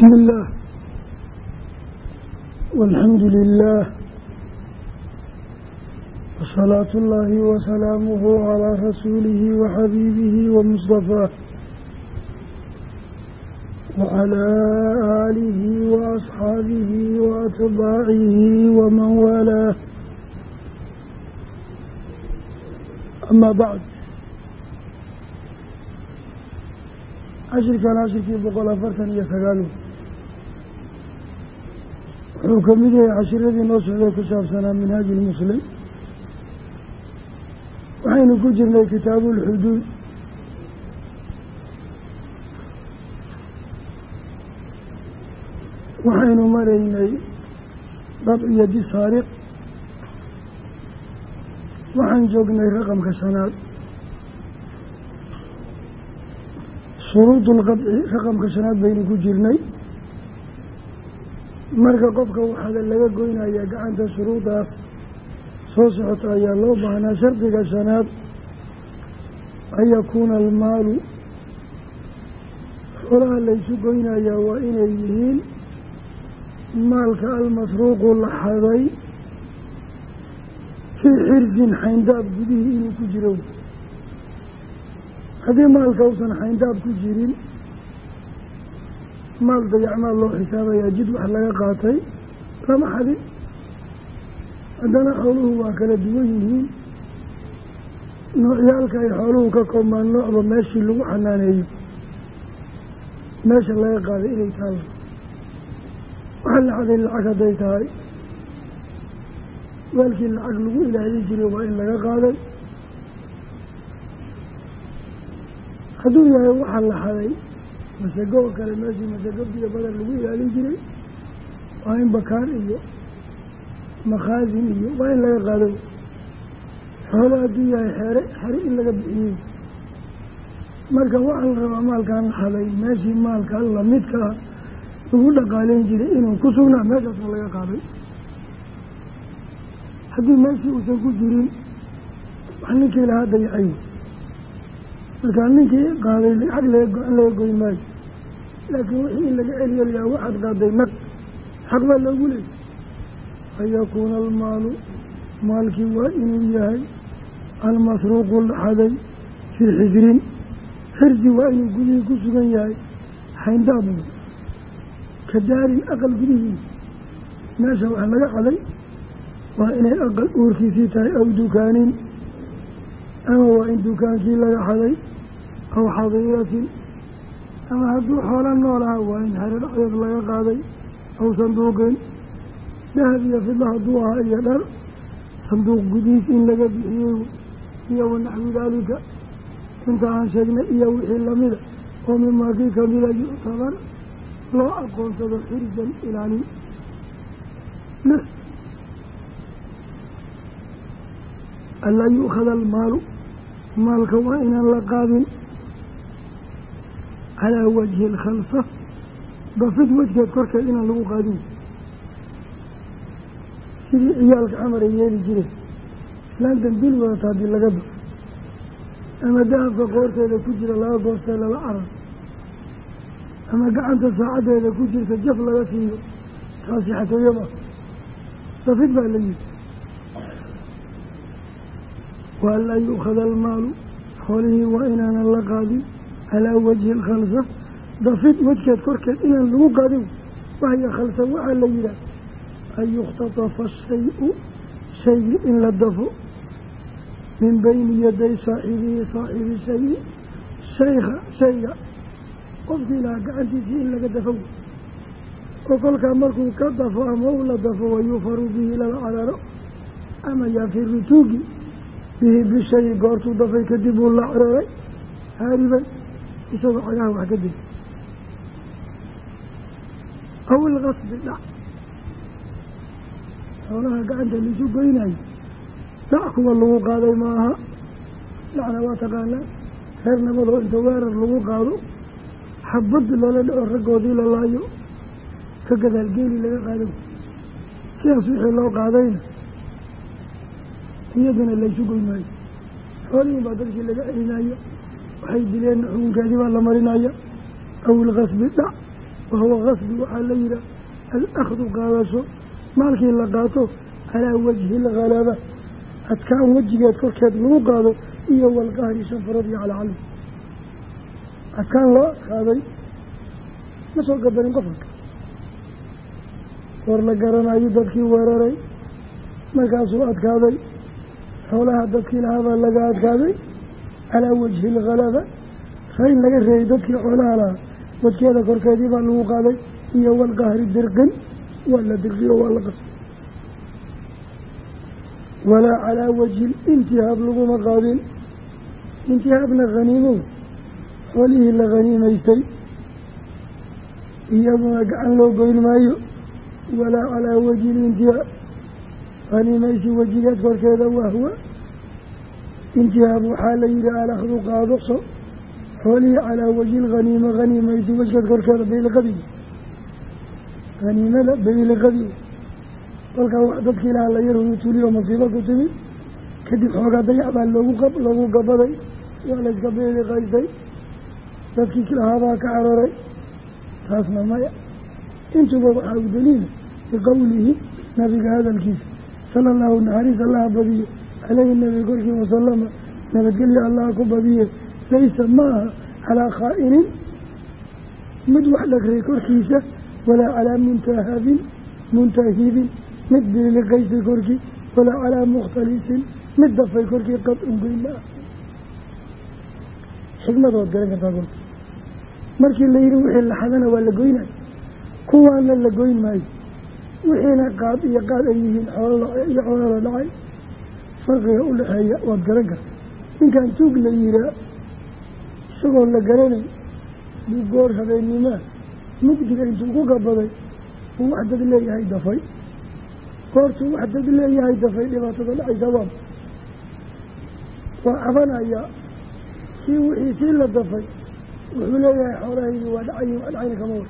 bismi illaah walxamdu lilaah wasalaatu ullaahi wasalaamuhu calaa rasuulihi wa xabiibihi wa mustafaah wacalaa aalihi wa asxaabihi wa atbaacihi waman waalaah amaa bacd cashirkan cashirkii boqol afartan iyo sagaalu wuxuu ka mid yahay cashiradii noo socday ku saabsanaa minhaaji lmuslim waxaynu ku jirnay kitaabuulxuduud waxaynu maraynay dab iyo disaariq. Waxaan joognay raqamka shanaad shuruudu lqadci raqamka shanaad baynu ku jirnay marka qofka waxaada laga goynaya gacanta shuruudaas soo socota ayaa loo baahnaa. Shardiga shanaad an yakuuna almaalu xoolaha laysu goynayaa waa inay yihiin maalka almasruuqu la xaday fii xirsin xayndaab gudihii inuu ku jiro haddii maalka uusan xayndaab ku jirin maal dayacmaal loo xisaabayaa jid wax laga qaatay lama xadin. Haddana xooluhu waa kala duwan yihiin. Noocyaalka ay xooluhu ka koobmaan noocba meeshii lagu xanaaneeyo meesha laga qaaday inay taalla waxaa la xaday lacag hadday tahay. Waalkii lacag lagu ilaalin jiray waa in laga qaaday. Hadduu yahay waxaa la xaday masago oo kale meeshii masago biyo badan lagu ilaalin jiray. Waa in bakaan iyo makhaasin iyo waa in laga qaado xoolo hadduu yahay xeere xere in laga bixiyey. Marka waxaa la rabaa maalkaan la xaday meeshii maalka lamidka ah lagu dhaqaaleyn jiray inuu ku sugnaa meeshaasna laga qaaday. Haddii meeshii uusan ku jirin wax ninkii lahaa dayacay markaa ninkii qaaday lacag laga go-an laga goyn maayo laakiin wixii in laga celiyalayaa waxaad qaaday naq xaq baa loogu leeyay an yakuuna almaalu maalkii waa inuu yahay almasruuqu la xaday fii xisrin xirsi waa inuu gudihii ku sugan yahay xayndaabu ka daarin aqal gudihii meesha wax laga xaday waa inay aqal uurkiisii tahay aw dukaanin. Ama waa in dukaankii laga xaday aw xadiiratin ama hadduu xoolo nool aha waa in xero dhacdeed laga qaaday aw sanduuqin dahab iyo fidla hadduu ahaa iyo dhar sanduuq gudihiis in laga bixiyey iyo wanaxwi daalika. Inta aan sheegnay iyo wixii lamida oo mimaa kii kamida yuctabar loo aqoonsado xirsan ilaalin lix anlaa yu'khada almaalu maalka waa inaan la qaadin calaa wajhi alkhalsa bafid wejgeed korkeed inaan lagu qaadin. Sidii ciyaalka camar ay yeeli jireen. Islaantan bil wadata haddii laga ba ama dahabka qoorteeda ku jira laga goostay lala carar ama gacanta saacaddeeda ku jirta jaf laga siiyo. Taasi xatooyama bafid baa la yihi wa almaalu. Xoolihii waa inaanan la qaadin calaa wajhi alkhalsa dafid wejkeed korkeed inaan lagu qaadin. Wahya khalsa waxaa la yidhaah an yukhtatafa ashay-u shaygii in la dafo. Min beyni yaday saaxibihi saaxibi shayi shayka shayga. Qofkii lahaa gacantiisii in laga dafo. Oo kolkaa markuu ka dafo ama u la dafo wayuufaru bihi lala cararo ama yafiru tuugi bihi bishayi goortuu dafay kadib uu la cararay haariban isagoo cagaha wax ka day aw ilkasbi dhac xoolaha gacanta laisu goynayo. Dhac kuwa lagu qaaday maaha. Dhacna waa taqaanaa reer nabadoo inta weerar lagu qaado. Xabad lala dhaco raggoodii la laayo. Ka gadaal geeli laga qaado. Sidaas wixii loo qaadayna. Iyadana laysu goyn maayo xoolihiin baa dadkii laga celinayo waxay dileen xukunkeedii baa la marinaya aw ilkasbi dhac wahuwa qasbi waxaa la yidhaah alakhdu qaadasho maalkii la qaato calaa wajhi alghalaba adkaan wejigeed korkeed lagu qaado iyo walqahri shanfarad iyo calacali adkaan loo adkaaday ma soo gabanin qofalka war la garanayo dadkii weeraray markaasuu adkaaday. Xoolaha dadkii lahaabaa laga adkaaday calaa wajhi alghalaba rayn laga reeyay dadkii xoolaha lahaa wajkeeda korkeedii baa lagu qaaday iyo walqahri dirqin waa la dirqiyo waa la qasay walaa calaa wajhi intihaab laguma qaadin intihaabna khaniimow xoolihii la khaniimaystay iyaduna gacan loo goyn maayo walaa calaa wajhi lintihaab khaniimaysi wejigeed korkeeda wahwa intihaab waxaa la yidhi alakhdu qaadaqso xoolihii calaa wajhi lkhaniima khaniimaysi wejgeed korkeeda bayliqadii khaniimada bayliqadii kolkaa wax dadkii lahaa la yarhuyu tuliyo masiibo ku timid kadib xoogaa dayac baa loogu loogu gabaday waa layska beeliqaystay dadkii lahaabaa ka cararay taasna maya. Intuba waxaa u daliila biqowlihi nabiga hadalkiisa sala allahu naxariis allaha badiye caleyhi nabi korkii wasalama nabadgelyo allaha ku badiye laysa ma aha calaa khaa'inin mid wax dhagray korkiisa walaa calaa muntahabin muntahibin mid biliqaysay korkii walaa calaa mukhtalisin mid dafay korkii qad ungoyn ma ah xikmadood garan kartaa kolka markii la yidhi wixii laxadana waa la goynay kuwaana la goyn maayo wixiina qaad iyo qaad ay yihiin xoolo iyo xoolo la dhacay farqiga u dhexeeya waad garan karta ninkan tuug la yihaa isagoo la garanay buu goor habeenimaa mugdiga intuu ku gabaday uu wax dad leeyahay dafay. Goortuu wax dad leeyahay dafay dhibaatada dhacaysa waa waa cabanayaa kii wixii sii la dafay wuxuu leeyahay xoolahaydi waa dhacayin waa dhacayna kama war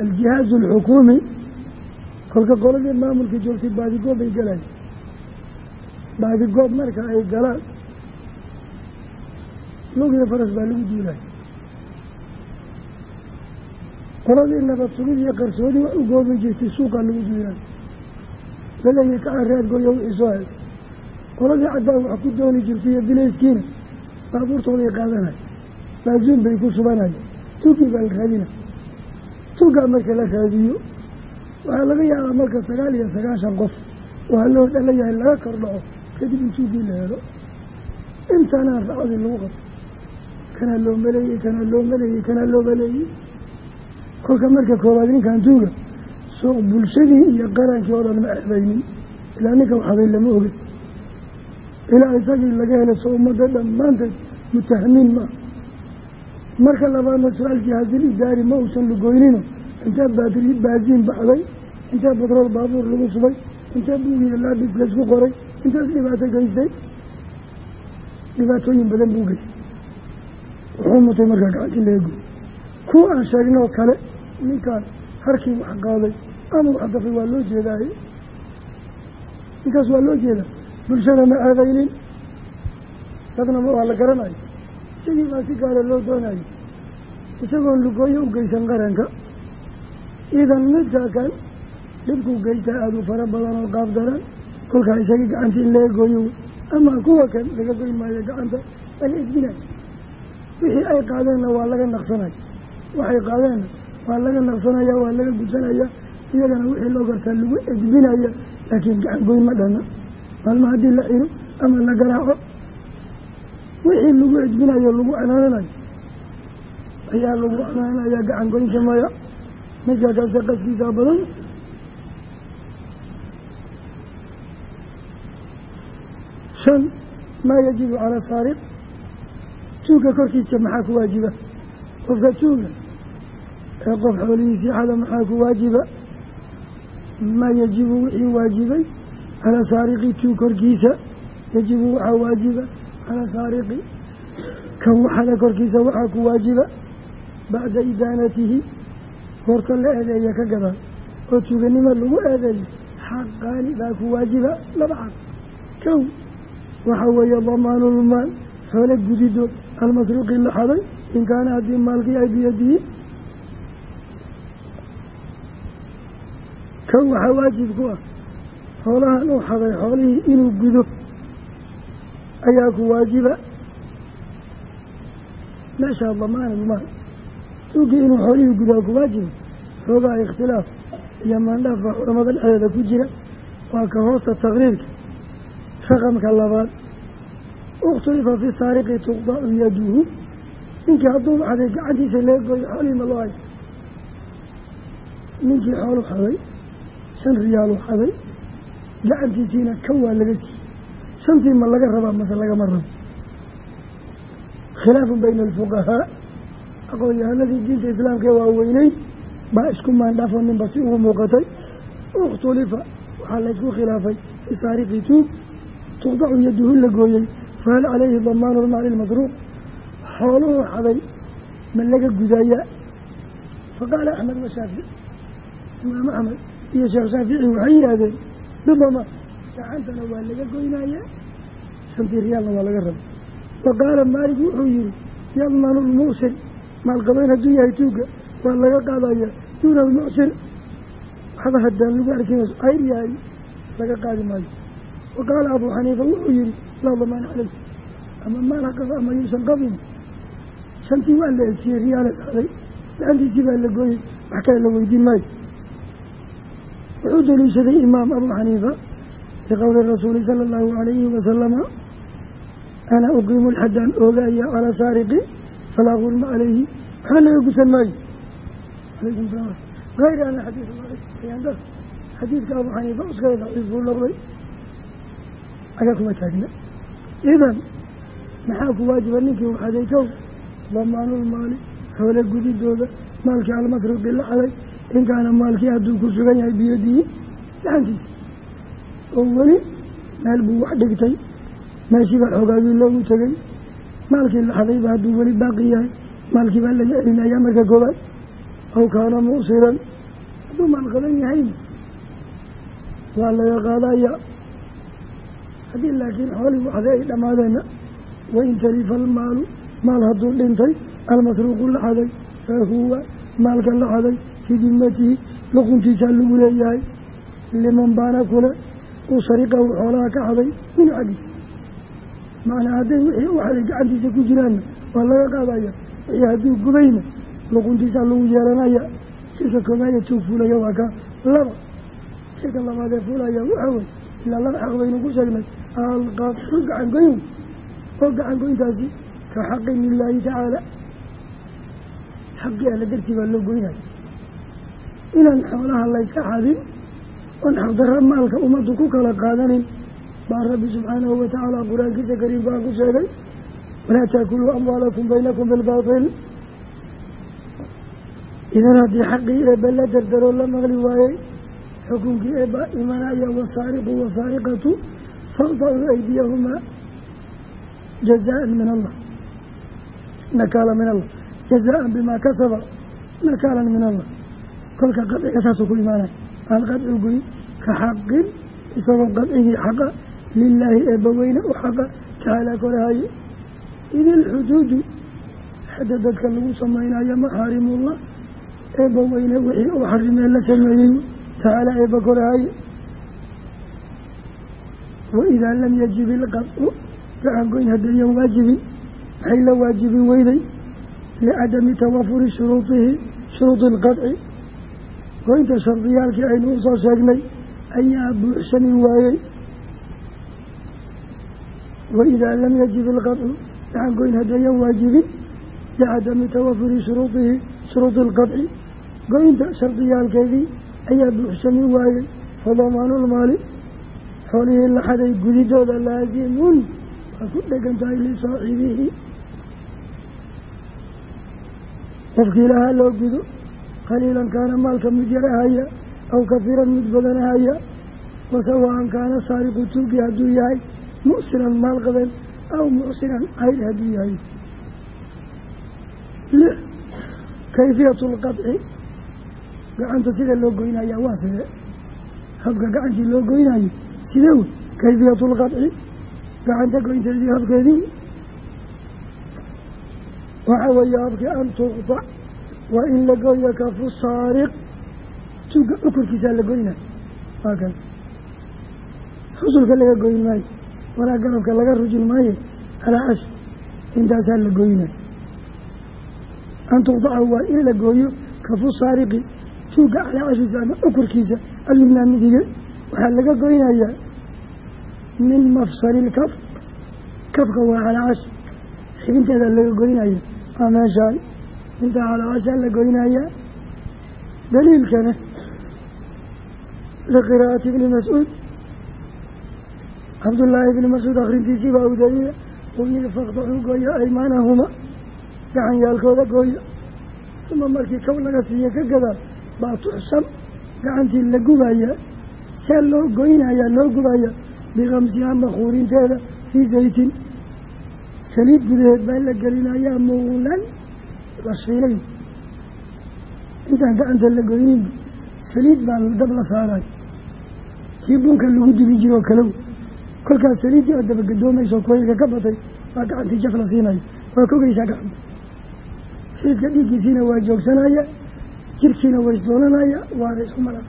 aljihaazu alxukuumi kolka qoladii maamulkii joogtay baadigoob ay galaan. Baadigoob marka ay galaan. Lugiyo faras baa lagu duulay qoladii nabad sugid iyo qarsoodi wax u goobi jirtay suuqaa lagu duulay la leeyahay kacareadgoyo wixii soo helay qoladii caddaan wax ku dooni jirtay iyo bilayskiina baabuurtooday qaadanay. Baazuun bay ku shubanaya tuugii baa la raadina tuugaa marka la raadiyo waxaa laga yaabaa marka sagaal iyo sagaashan qof oo haloo dhala yahay laga kor dhaco kadib in tuugii la helo. Intaanaan racdii lagu qabto. Kanaa loo maleeyey kanaa loo maleeyey kanaa loo maleeyey kolka marka koowaad ninkan tuuga soo bulshadii iyo qarankii oo dhan ma exbaynin ilaa ninka waxbay lama ogin ilaa isagii laga helay soo ummadda dhammaanteed mutahamiin maa marka labaadna su'aalkii hasil idaari ma uusan lugoynino intee baatri baasiin baxday intee batrool baabuur lagu subay intee buugiya laabis laysku qoray intees dhibaato geystay dhibaatooyin badan buu geystay. Wuxuu mutay markaa gacantii leego kuwa aan sheegnoo kale ninkaan harkii wax qaaday ama wax dafay waa loo jeedaaye? Ninkaas waa loo jeedaa bulshada ma aadaynin? Dadna waa la garanayo? Isagii baa si gaala loo doonayo? Isagoon lugooyo u geysan qaranka idan midkaa kan dhibkuu geystaa aada u fara badan oo qaab daran kolkaa isagii gacantii in laga gooyo ama kuwa kan laga goyn maayo gacanta waa la edbinayo wixii ay qaadeenna waa laga naqsanaya waxay qaadeenna waa laga naqsanaya waa laga gudsanaya iyagana wixii loo gartaa lagu edbinaya laakiin gacan goyn ma dhana. Maalma haddii la xiro ama la garaaco wixii lagu edbinayo lagu canaananayo ayaa lagu canaanaya gacan goynka maya midka kaase qaskiisa badan shan maa yajibu calaa saariq tuuga korkiisa maxaa ku waajiba qofka tuuga ee qof xoolihiisii xada maxaa ku waajiba maa yajibu wixii waajibay calaa saariqi tuug korkiisa yajibu waxaa waajiba calaa saariqi kan waxada korkiisa waxaa ku waajiba bacda idaanatihi goorta la eedeeya ka gadaan oo tuuganimo lagu eedeeyo xaqaani baa ku waajiba laba xaq kow waxaa weeye damaanulmaal xoole gudidood almasruuqi la xaday in kaana haddii maalkii ay biyadihi kan waxaa waajib ku ah xoolahan uu xaday xoolihii inuu gudo ayaa ku waajiba. Meeshaa damaanulmaal tuugii inuu xoolihii gudaa ku waajiba xoogaa ikhtilaaf iyo maandhaafa culamada dhexdeeda ku jira waa ka hoosta taqriirka. Raqamka labaad ikhtulifa fi saariqi tuqdacu yaduhu. Ninkii hadduu xaday gacantiisa laga gooyo xoolihii ma loo haysta ninkii xoolu xaday shan riyaalu xaday gacantiisiina kan waa laga siiyey. Shantii ma laga rabaa mase lagama rabo. Khilaafun bayna alfuqahaa aqoon-yahanadii diinta islaamka ee waaweyney baa isku maandhaafo ninba si ugu muuqatay. Ikhtulifa waxaa laysku khilaafay. Bisaariqi tuug tuqdacu yaduhu la gooyey fahal calayhi damaanu lmaali lmasruuq xooluhu xaday ma laga gudayaa faqaala axmed washaafici imaam axmed iyo sheekh shaafici waxay yidhaahdeen bidamaan gacantana waa laga goynaya shantii riyaalna waa laga raba wa qaala maalik wuxuu yihi yadmanu lmu'sir maalqabeyn hadduu yahay tuuga waa laga qaadaya duuna almu'sir waxba haddaan lagu arkin ayr yahay laga qaadi maayo. Wa qaala abuu xaniifa wuxuu yihi laa damaana caleyh ama maal ha qabo ama yuusan qabin. Shantii waa la egsiyey riyaala sacday gacantiisii baa la gooyey. Wax kale la weydiin maayo. Wuxuu daliishaday imaam abuu xaniifa liqowli rasuuli sala allahu calayhi wasalama ana uqiimu lxaddaan oogaya calaa saariqi falaa gulma calayhi waxba laga gusan maayo. Alaykum salaam. Hayr ana xadiid ayaandar xadiidka abuu xaniifa uskada daciif buu noqday. Agaa kuma taagna. Idan maxaa ku waajiba ninkii waxaday kow damaanulmaali xoole gudidooda maalkii almasruqi la xaday in kaana maalkii hadduu ku sugan yahay biyadihi. Gacantiisa oo weli meel buu wax dhigtay. Meeshiibaa xoogaagii loogu tegay maalkii la xadayba hadduu weli baaqi yahay. Maalkii baa laga celinayaa marka koobaad aw kaana muusiran. Hadduu maal qaban yahayna waa laga qaadaya haddii laakiin xoolii waxda ay dhammaadeenna wain talifa almaalu maal hadduu dhintay almasruuqu la xaday fa huwa maalka la xaday fii dimatihi lagu leeyahay. Liman baana kule uu sariqa uu xoolaha ka xaday min xaggiisa macnaa hadday wixii u xaday gacantiisa ku jiraanna waa laga qaadaya wixii hadduu gubayna luquntiisaa lagu yeelanaya shirka koobaadee tuug fuulaya waa ka laba. Shirka labaadee fuulaya waxaa wey ilaa laba xaq baynu ku sheegnay alqafu gacangoyn oo gacangoyntaasi ka xaqin lilaahi tacaala. Xaqii alla dartii baa loo goynaya inaan xoolaha layska xadin oon xaqdarra maalka ummaddu ku kala qaadanin baa rabbi subxaanahu watacaala qur'aankiisa kariimkaa ku sheegay walaa taakuluu amwaalakum baynakum bilbaatil idan haddii xaqii eebba la dardaroo la maqli waayey xukunkii eebba imanaya wasaariqu wasaariqatu faqdacuu aydiyahumaa jazaan min allah nakaala min allah jazaan bimaa kasaba nakaalan min allah. Kolka qadciga saasuu ku imaanaya. Alqadcu goy ka xaqin isagoo qadcigii xaqa lilaahi eebbaweyne u xaqa tacaalaa korahaye id ilxuduudu xadda dadka lagu samaynayo maxaarimullah eebbaweyne wixii uu xarimee la sameeyey tacaalaa eebba korahaye waidaa lam yajib ilqadcu gacangoyn haddayan waajibin maxay la waajibin weyday licadami tawafuri shuruudihi shuruudi ilqadci goynta shardiyaalkii aynu u soo sheegnay ayaa buuxsami waayey waidaa lam yajib ilqadcu gacangoyn haddayan waajibin licadami tawafuri shuruudihi shuruudi ilqadci goynta shardiyaalkeedii ayaa buuxsami waayey fadamaanulmaali xoolihii la xaday gudidooda laasimun waa ku dhegan tahay lisaaxibihi qofkii lahaa loo gudo qaliilan kaana maalka mid yar ahaya aw kafiiran mid badan ahaya wasawaan kaana saariqu tuugi hadduu yahay mu'siran maal qaben aw mucsiran cayr hadduu yahay. Lix kayfiyatu lqadci gacanta sida loo goynaya waa sidee? Habka gacantii loo goynayo sidee wey kayfiyatu lqadci gacanta goynteedii habkeedii. Waxa weeye habkii an tuqdac waa in la gooyo kafu saariq tuga ukurkiisaa la goynay waa xusulka laga goyn maayo walaa garabka laga rujin maayo calaa cash intaasaa la goynay an tuqdaca waa in la gooyo kafu saariqi tuuga calaa cashiisa ama ukurkiisa alyumnaa waxaa laga goynayaa min mafsali ilkaf kafka waa calaa cash xibinteeda laga goynaya waa meeshaan. Intaa calaa cashaa la goynayaa daliilkana liqiraa'ati ibni mascuud cabdullaahi ibni mascuud akhrintiisii baa u daliila uu yihi faqdaxuu gooyo aymaanahuma. Gacan yaalkooda gooyo uma markii kow laga siiye ka gadaa baa tuxsam gacantii la gubaya see loo goynayaa loo gubaya bikamsiha makuurinteeda fii zaytin. Saliid gudaheed baa la gelinayaa muulan la shiilay intaan gacanta la goyninba saliid baa dab la saaray. Kii bunka lagu dubi jiroo kalow kolkaas saliiddii oo dabagadoomayso kuwaylka ka batay baa gacantii jaf la siinayo waa kogeysaa gacanta xididka dhiiggiisiina waa joogsanaya jirkiina waa isdoolanaya waana isku malaq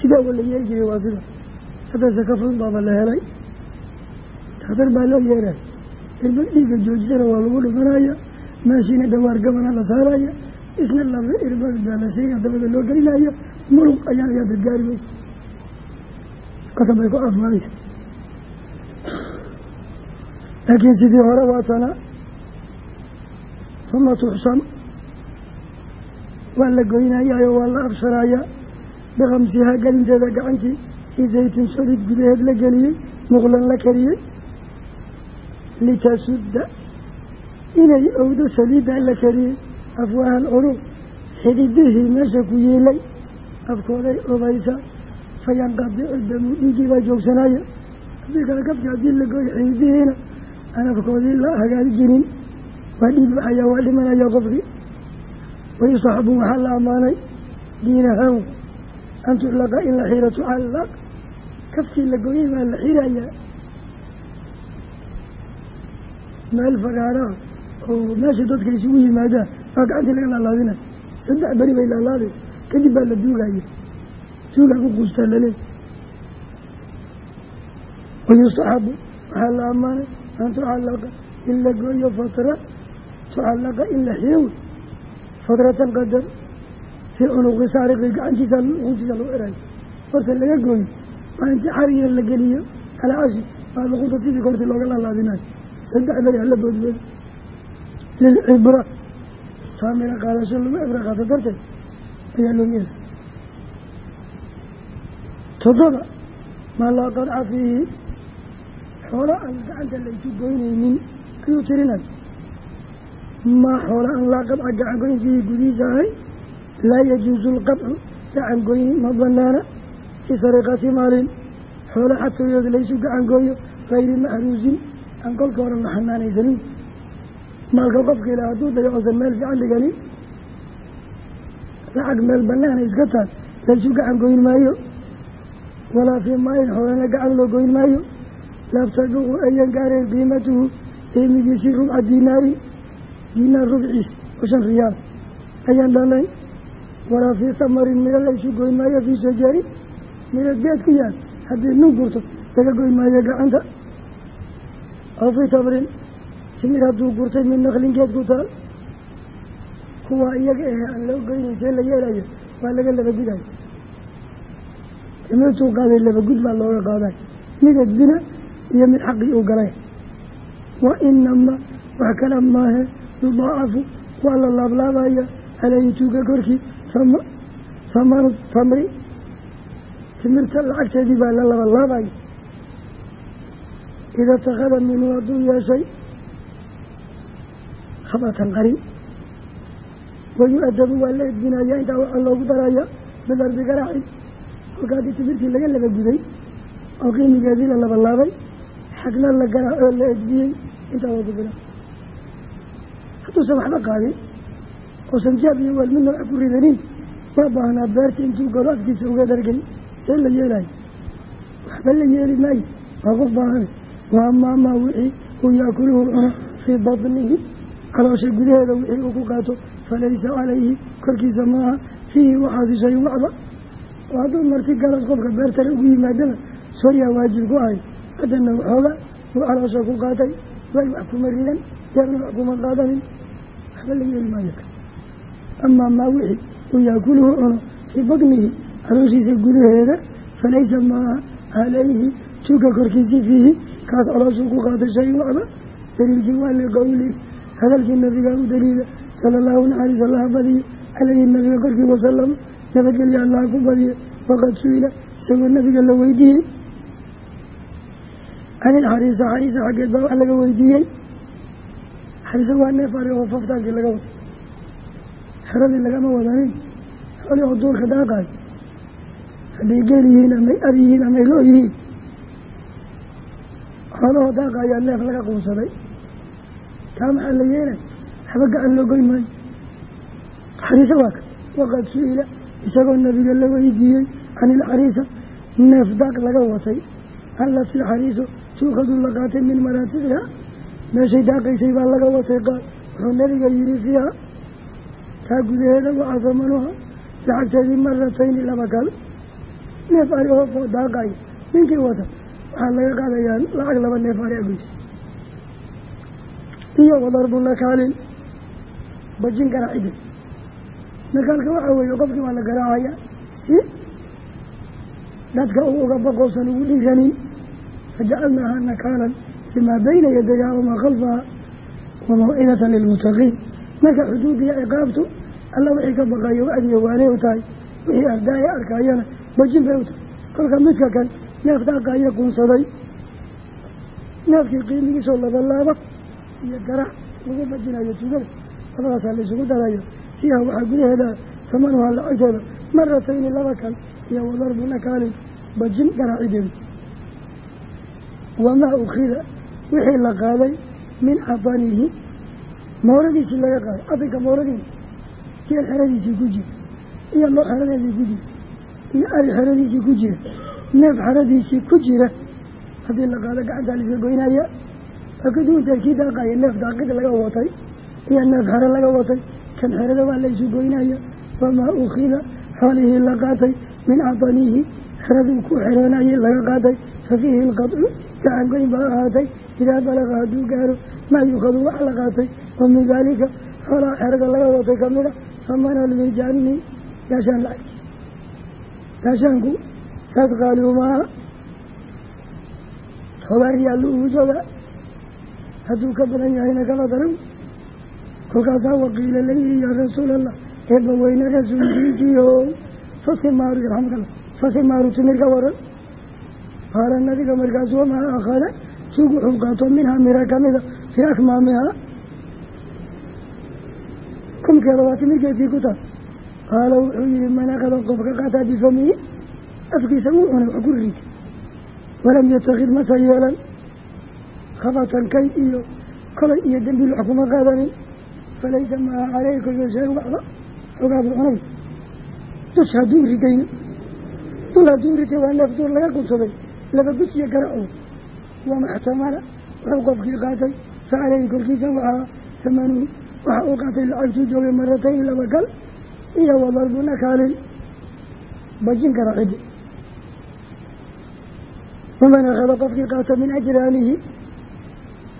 sidaa wa la yeeri jiray waa sida. Haddase ka fudud baaba la helay. Takhtar baa loo yeeray irba dhiigga joojisana waa lagu dhimanaya meeshiina dhawaar gabana la saaraya isna laba irbad baa la siiga dabada loo gelinaya muruq ayaa ayaa dadgaari maysa kasan bay ku caafimaadaysa laakiin sidii hore waatana uma tuxsam waa la goynayaayo waa la absharayaa bikamsihaa gelinteeda gacantii fii zaytin solid gudaheed la geliyey muqlan la kariyey. Litasudda inay owdo saliiddaa la kariyey. Afwaaha alcuruq xididihii meesha ku yeelay afkooday obaysaa fayanqadicu damu dhiiggii baa joogsanaya haddii kale kabki haddii la gooyo xididihiina aan afkoodii la hagaajinin waa dhiig baxayaa waa dhimanaya qofkii. Wayusaxabu waxaa la ammaanay diinahaan an tuclaqa in la xiro tucallaq kafkii la gooyay baa la xirayaa meel fagaaraha oo meesha dadka isugu yimaadaan baa gacantii laga laalaadinaya saddex beri bay laalaadeen kadib baa la duugaya duugaa ku quustaa laleey wayustaxabu waxaa la ammaanay an tucallaqa in la gooyo fatra tucallaqa in la xiro wey fatratan qadar fii cunuqi saariqi gacantiisa luquntiisa lagu xirayo horta laga gooyo waa inti xariya la geliyo calaa cashi baa luqunta sidii korti looga laalaadinayo. Saddex beri hala boodboodo lilcibra saamira qaadasho lagu cibro qaato darteed ayaa loo yeelay toddoba maa laa qadca fiihi xoolo aan gacanta la isu goynaynin ayuu tirinay maa xoolo aan laa qadca gacan goyn fiihi gudihiisa ahay laa yajuusu lqadcu gacan goyni ma banaana fii sariqati maalin xoolo xadkooyooda laysu gacan gooyo gayri maxruusin aan kolka hore la xanaanaysanin maalka qofka ilaa hadduu dayo oosan meel fiican dhiganin lacag meel banaana iska taal laysu gacan goyn maayo walaa fii maayin xoolana gacan loo goyn maayo. Labtaduqu ayan gaareen qiimatuhu qiimigiisii rubca diinaarin diinaar rubciis oo shan riyaal. Ayaan dhalay walaa fii tamarin midho laysu goyn maayo fii shajarin midho geed ku yaal haddii nin gurto laga goyn maayo gacanta. Aw fii tamrin timir hadduu gurtay mid naqlin geed ku taal kuwaa iyaga ahe aan loo goynaysee la yeelayo waa laga laba timirtuu qaaday laba gud baa looga qaaday. Midad bina iyo mid xaqii uu galay. Wa inama wax kala maahe yudaacafu waa la laablaabaya caleyhi tuuga korkii thamanu tamri timirta lacagteedii baa la labalaabaya ida takhada minhu hadduu yeeshay khabatan qarin. Wayu-adabu waa la edbinaya intaa waxaa loogu daraya bidarbi garaacin kolka haddii timirtii laga laba guday oo qiimigeedii la labalaabay xagna la garaac oo la edbiyey intaa waa ku filan hadduusan waxba qaadin oosan jaab iyo weel midna wax ku ridanin waa baahnaa beerta intuu galo afkiisa uga dhargay see la yeelayo waxba la yeeli maayo waa qof baahan waa maamaa wixii uu yaakuluhu cuno fii badnihi caloosha gudaheeda wixii uu ku qaato falaysa calayhi korkiisa maaha. Fiihi waxaasi shay waxba oo hadduu marti galas qofka beertale ugu yimaadana sooryaa waajib ku ahay. Haddana waxooga uu caloosha ku qaatay way wax kuma ridan deebna wax kuma qaadanin. Waxba la yeeli maayo. Amaa maa wixii uu yaakuluhu cuno fii badnihi calooshiisa gudaheeda falaysa maaha calayhi tuuka korkiisii fiihi kaas calooshuu ku qaatay shay waxba daliilkii waa liqowli hadalkii nabigaa u daliila sala allahu naxariis allaha badiyo calayhi nabiga korkii wasalam nabadgelya allaha ku badiyo waqad su'ila isagoo nabiga la weydiiyey can ilxariisa xariisa xaggeed baa wax laga weydiiyey xariisa waa neef ari oo faftaankii laga wada xeradii lagama wadanin xooli oo duurka daaqaayo hadday geel yihiin amay ar yihiin amay loo yihiin xoolahoo daaqaayaa neef laga quunsaday taa maxaa la yeelay waxba gacan loo goyn maayo xariisa waa ka waqad su'ila isagoo nabiga la weydiiyey can ilxariisa neef daaq laga watay. Allati xariiso tuukhadu la qaatay min maraatibiha meeshay daaqaysay baa laga watay qaal wuxuu nabiga yihi fiiha taa gudaheeda waxaa lacagteedii maratayni laba kal neef ari oo foo daaqayo ninkii wata waxaa laga qaadayaa lacag laba neef ari ageysa iyo wadarbu nakaalin bajin garaacide nakaalka waxaa weeye qofkii waa la garaacaya si dadka uu uga baqowsan ugu dhiiranin fajacalnaaha nakaalan limaa bayna yadayha wamaa khalfaha wa mawcidatan lilmuttaqiin marka xuduudiya ciqaabtu alla wixii ka baqayo wacdiyo waanay u tahay wixii ardaaya arkaayana bajin bay u tahay. Kolka midka kan neef daaqaaya quunsaday neefkii qiimigiisoo labalaaba iyo garac lagu bajinayo tugada labadaasaa la isugu darayo fiiha waxaa gudaheeda tamanuha lacagteeda maratayni laba kal iyo wadarbu nakaalin bajin garaacideedu wamaa ukhida wixii la qaaday min cabanihi mooradiisii laga qaaday cabinka mooradiisa geel xeradiisii ku jira iyo loo xeradeedii ku jira iyo ari xeradiisii ku jira neef xeradiisii ku jira haddii la qaado gacantaa laiska goynaya ka duwantahay kii daaqaya neef daaqid laga watay iyo neef xero laga watay kan xerada waa la isu goynaya wamaa ukhida xoolihii la qaatay min cabanihi xeraduu ku xeroonayay laga qaatay fa fiihi ilqadcu gacan goyn baa ahaatay idaa balaqa hadduu gaaro maa yuukadu wax la qaatay wa min daalika xoolaha xerada laga watay kamida famana lmijaani gaashaan lacagti gaashaanku saas qaaliu maaha hobaariyaa luugu jooga hadduu ka badan yahayna kala daran kolkaasaa waqiila layihi yaa rasuulallah eebba weyne rasuulkiisiio fasimaaru yarxamkala fasimaaru timir ka waran. Qaala nabiga markaas wamaa akhada suug wuxuu qaato minhaa mira kamida fii akmaamihaa kumkeeda waa timirkeedkii ku taal. Qaala wuxuu yihi man akada qofka qaataa bifamihi afkiisa uu cunay wax ku riita walam yatakid masa yeelan khabatan kayd iyo kolay iyo dembiil wax kuma qaadanin falaysa maaha caleyhi korka shay waxba xogaabu cunay dus hadduu ridayna dul hadduu ritay waa neef duur laga qunsaday laba gudsiyo garaco wamaxtamala wuxuu qofkii qaatay fa caleyhi korkiisa waxaa tamanuhu waxa uu qaatay lacagtuu joogay maratayn laba gal iyo wadarbu nakaalin bajin garacidi waman akhada qofkii qaata min ajraanihi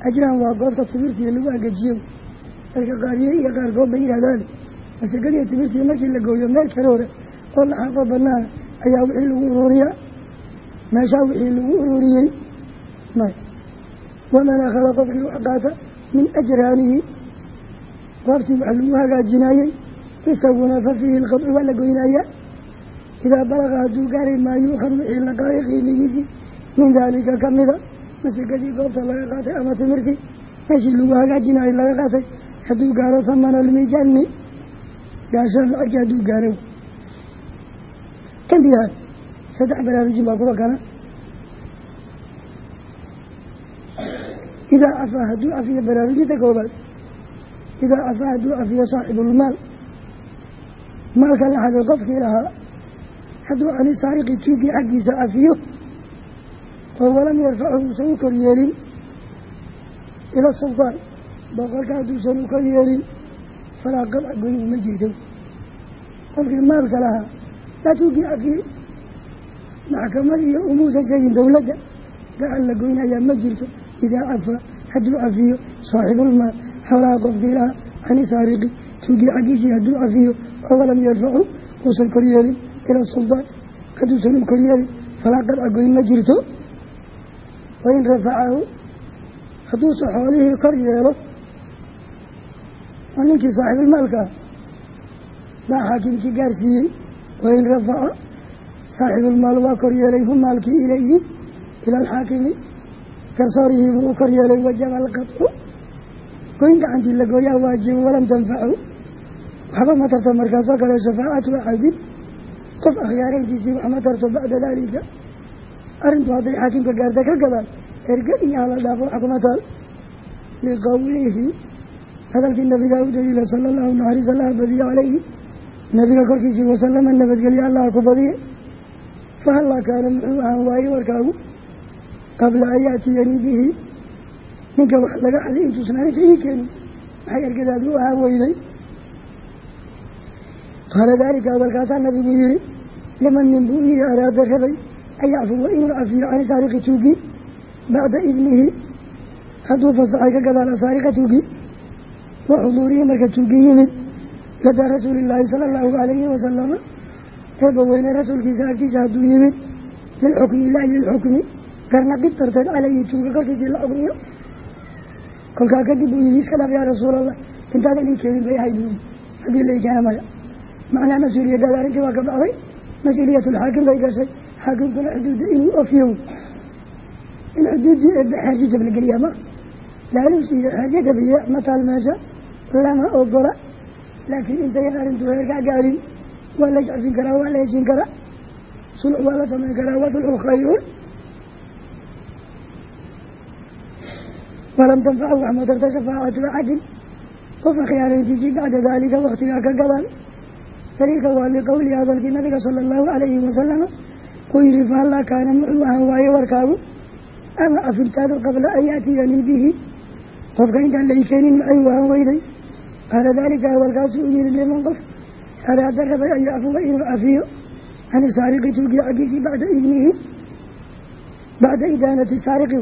ajraan waa goobta timirtii lagu agajiyo dadka qaariye iyo qaarkood bay yidhahdaan masagadiya timirtii markii la gooyo meel kale hore oo laxaaqo banaana ayaa wixii lagu ururiyaa meeshaa wixii lagu ururiyey waman akhada qofkii wax qaata min ajraanihi goobtii wax lagu hagaajinaayey isaguna fa fiihi waa la goynayaa idaa balaqa hadduu gaaray maa yuukhad wixii la qaaday qiimigiisii min daalika kamida masikadii goobta laga qaatay ama timirtii meeshii lagu hagaajinayo laga qaatay hadduu gaaro thamana almijani gaashaan lacagtii hadduu gaaro tanbihaan saddex baraarujin baa kuwa kana idaa cafaa hadduu cafiyo baraarujinta koobaad idaa cafaa hadduu cafiyo saaxibulmaal maalka la qofkii lahaa hadduu cani saariqi tuugii xaggiisa cafiyo oo walam yarfachu uusan u koryeelin ila sultaan boqolka hadduusan u ka yeelin falaa qadca goyn ma jirto. Qofkii maalka lahaa laatuugii cafiyey maxkamad iyo umuusan sheegin dowladda gacan la goynayaa ma jirto. Idaa cafaa hadduu cafiyo saaxibulmaal xoolaha qofkii lahaa cani saariqi tuugii xaggiisii hadduu cafiyo oo walam yarfacu uusan koryeelin ila sultaan. Hadduusan u koryeelin falaa qadca goyn ma jirto. Wain rafacahu hadduusa xoolihii kor yeelo oo ninkii saaxiibulmaalka ah baa xaakimkii gaarsiiyey wain rafaca. Saaxibulmaal waa kor yeelay hu maalkii ilayhi. Ila alxaakimi. Garsoorihii buu u kor yeelay wajaba alqadcu goyn gacantii la gooyaa waajibo walam tanfacu. Waxba ma tarto markaasoo kale shafaacatu axadin qof akhyaarayntiisii wax ma tarto bacda daalika. Arrintu hadday xaakimka gaarta ka gadaan erge iyo hala dhaafo wax kuma taal. Liqowlihi hadalkii nabigaa u daliila sala allahu naxariis allaha badiye calayhi nabiga korkiisii wasalama nabadgelye allaha ku badiye fahallaa kaana muxuu ahaan waaye warkaagu qabla an yaatiyanii bihi. Ninka wax laga xaday intuusan arinta ii keenin maxay ergadaadu u ahaan weyday? Qaala daalika hadalkaasaa nabigu yihi liman nin buu ii araada rabay an yacfuwa inuu cafiyo can saariqi tuugi bacda idnihi. Hadduu fasaxay ka gadaala saariqa tuugi wa xuduurihi marka tuugi yimid ladaa rasuulillaahi sala allahu calayhi wasalama eeba weyne rasuulkiisa agtiisa hadduu yimid lilxukmi ilaahi lilxukmi garnaqid darteed caleyhi tuuga korkiisii la xukmiyo. Kolkaa kadib uu yihi iska dhaaf yaa rasuulallah intaadan ii keenin bay ahayd buui haddii la ikeena maya macnaa mas'uuliyaddaada arrintii waa ka dhacday mas'uuliyatulxaakim bay gashay. Xaakimkuna xuduudda inuu ofiyo in xuduuddii eebbe xeerji jablageliyaa ma? Laaluus iyo taal meesha lama ogola laakiin intayan arrintu heerkaa gaarin waa la jacfin karaa waa la heshin karaa. Sulx waa la samayn karaa waa sulxu khayrun walam tanfacu wax matarta shafaacatu axadin qof akhyaarayntiisii bacda daalika waktigaa ka gadaan daliilka waa liqowli hadalkii nabiga sala allahu calayhi wasalama uu yihi fahallaa kaana muxuu ahaan waaye warkaagu ama cafintaadu qabla an yaatiyanii bihi? Qofka intaan lai keenin maxay u weyday qaala daalika hadalkaasu u yihi liman qof araada rabay an yacfuwa inuu cafiyo can saariqi tuugi xaggiisii bacda idnihi bacda idaanati saariqi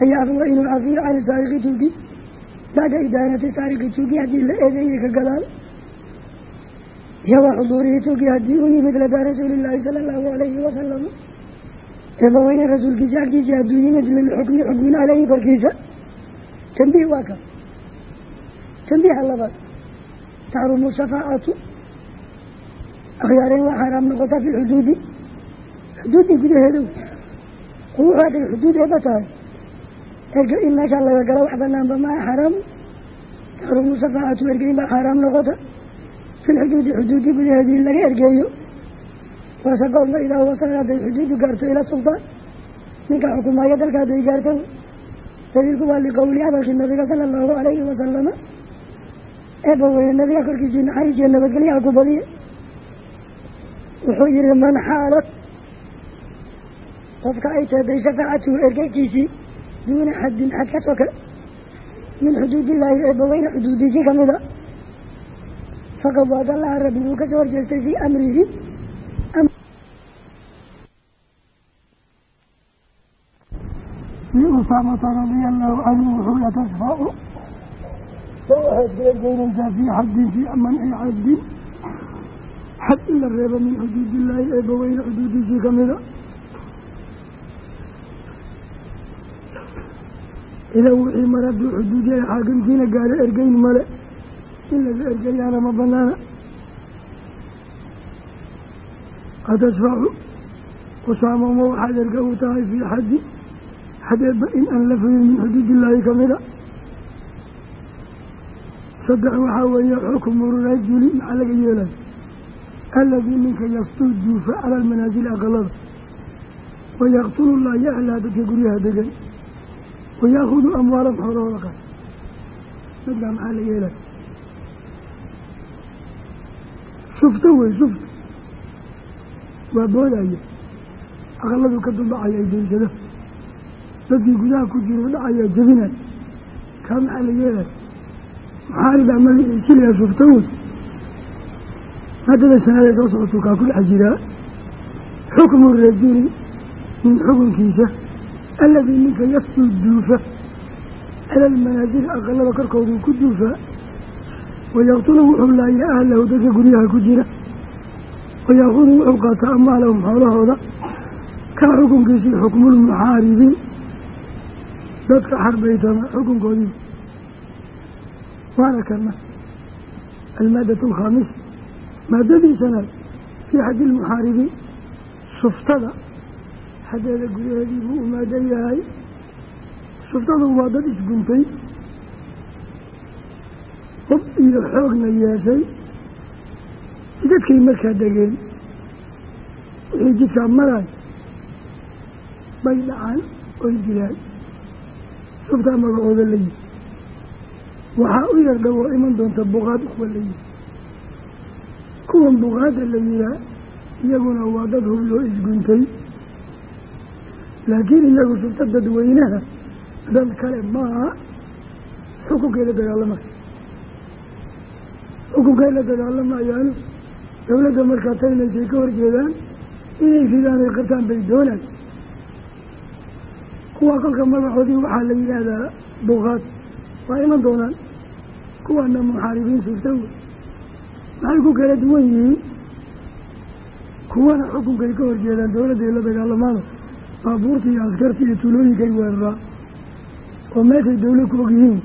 an yacfuwa inuu cafiyo can saariqi tuugi bacda idaanati saariqi tuugi haddii la eedeeyey ka gadaal iyo wa xuduurihi tuugi haddii u yimid ladaa rasuulillaahi sala allahu alayhi wasalam eebaweyne rasuulkiisa agtiisa hadduu yimid lilxukmi xukmin caleyhi korkiisa tambiih waa ka tambiiha labaad taxrumu shafaacatu akhyaareen waa xaaraam noqotaa fi lxuduudi xuduuddii gudaheedow wuxuu hadday xuduud eeba tahay erga in meeshaa laga galo wax banaanba maa xaraam taxrumu shafaacatu ergeyn baa xaaraam noqota fi lxuduudi xuduuddii gudaheedii in laga ergeeyo waase goorma idaa wasala hadday xuduudu gaarto ila sultaan ninka xukumaayo dalka hadday gaarto daliilku waa liqowli hadalkii nabiga sala allahu alayhi wasalama eeba weyne nabiga korkiisii naxariis iyo nabadgelyaha ku badiye wuxuu yihi man xaalad qofka ay teeday shafaacatuhu ergeykiisii duuna xaddin xad ka soke min xuduudillaahi eebbaweyne xuduudiisii kamida faqad waadallaha rabbi buu ka soo horjeestay fii amrihi. Liusaamata radia allahu canhu wuxuu la so waxaad geergeynaysaa fii xaddin fii manci xaddin xad in la reebo min xuduudillaahi eebbaweyne xuduudiisii kamida idaa wixii mar hadduu xuduudyahay xaakimkiina gaaro ergeyn male in laga ergeyaana ma banaana atashfacu usaamoma waxaad erga u tahay fii xaddi xadeeba in aan la foyin min xuduudillaahi kamida saddex waxaa weeye xukmu rajuli maxaa laga yeelay? Aladii ninka yaftuu juufa cala almanaasili aqalada wayaqtulu llaahi ahlaa dadka guryaha degan wayaakudu amwaalan xoolahooda qas midkaa maxaa la yeelay? Shufto wey shufto waa boodaya. Aqaladu ka dumbacaya ay daynsado dadkii gudaha ku jiro dhacayaa jebinay kaa maxaa la yeelaya maxaaridaa magaciisi laha shuftawood maadada shanaadee soo socotuu kaa ku dhex jiraa xukmu rajuli min xukunkiisa alladii ninka yasduu duufa cala almanaasili aqalada korkooduu ku duufaa wayaqtulu wuxuu laaya ahlahu dadka guryaha ku jira wayaakudu wuxuu qaataa amaalahum xoolahooda kaa xukunkiisii xukmulmuxaaribiin dadka xarbaytama xukunkoodii waana kana almaadatu alkhaamisa maadadii shanaad fii xaji ilmuxaaribiin shuftada xaggeeda gudaheedii buu u maadan yahay shuftadu waa dad isguntay hub iyo xoogna yeeshay jidadkay markaa degeen wixii jidkaa maraay bay dhacaan oy dilaan shuftaa magacooda la yihi waxaa u yar dhowoo iman doonta buqaad kuwa la yihi kuwan buqaada la yihaa iyaguna waa dad hub loo isguntay. Laakiin iyagu shufta dadweynaha dad kale maaha xukunkay la dagaalamayo xukunkay la dagaalamayaanu dawladda markaa taynaysay ka horjeedaan inay ridaan ay qabtaan bay doonaan. Kuwa kolka magacoodii waxaa la yidhaahdaa buqaad waa iman doonaan kuwana muxaaribiin wey maxay ku kala duwan yihiin? Kuwana xukunkay ka horjeedaan dawladday la dagaalamaano baabuurta iyo askarta iyo tuulooyinkay weeraraa oo meeshay dawla ku og yihiin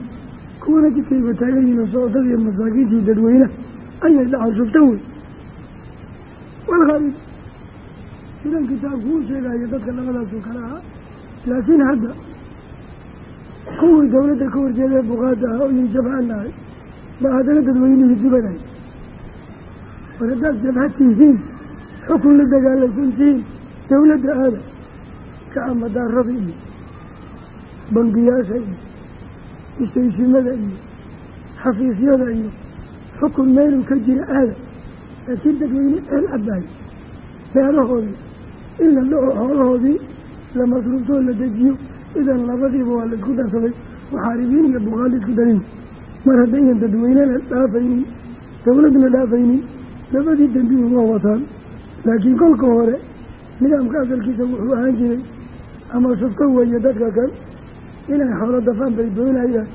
kuwana jidkayba taagan yihiin oo socodada iyo masaakiintii dadweyne ayay shufta wey walkhaarij sidan kitaabku uu sheegayo dadka labadaasoo kale ahaa laakiin hadda kuwii dawladda ka horjeedee buqaada ah oo yii jabhanahay baa haddana dadweynihii dubanay war haddaad jabhad tihiin xukun la dagaalaysan tihiin dawladda aada kaca madaarada iyo bangiyaasha iyo istaysimada iyo xafiisyada iyo xukun meeluu ka jira aada. Laakiin dadweyne ceel cabaayo beerahoodii in la dhaco xoolahoodii la masruuftoo la dejiyo idan labadiiba waa la isku darsaday. Muxaaribiin iyo buqaali isku darin mar haddaynan dadweynena dhaafaynin dawladna dhaafaynin labadii dembihi waa wataan. Laakiin kolka hore nidaamka asalkiisa wuxuu ahaan jiray ama shufto weeye dadka kan inay xoolo dafaan bay doonayaan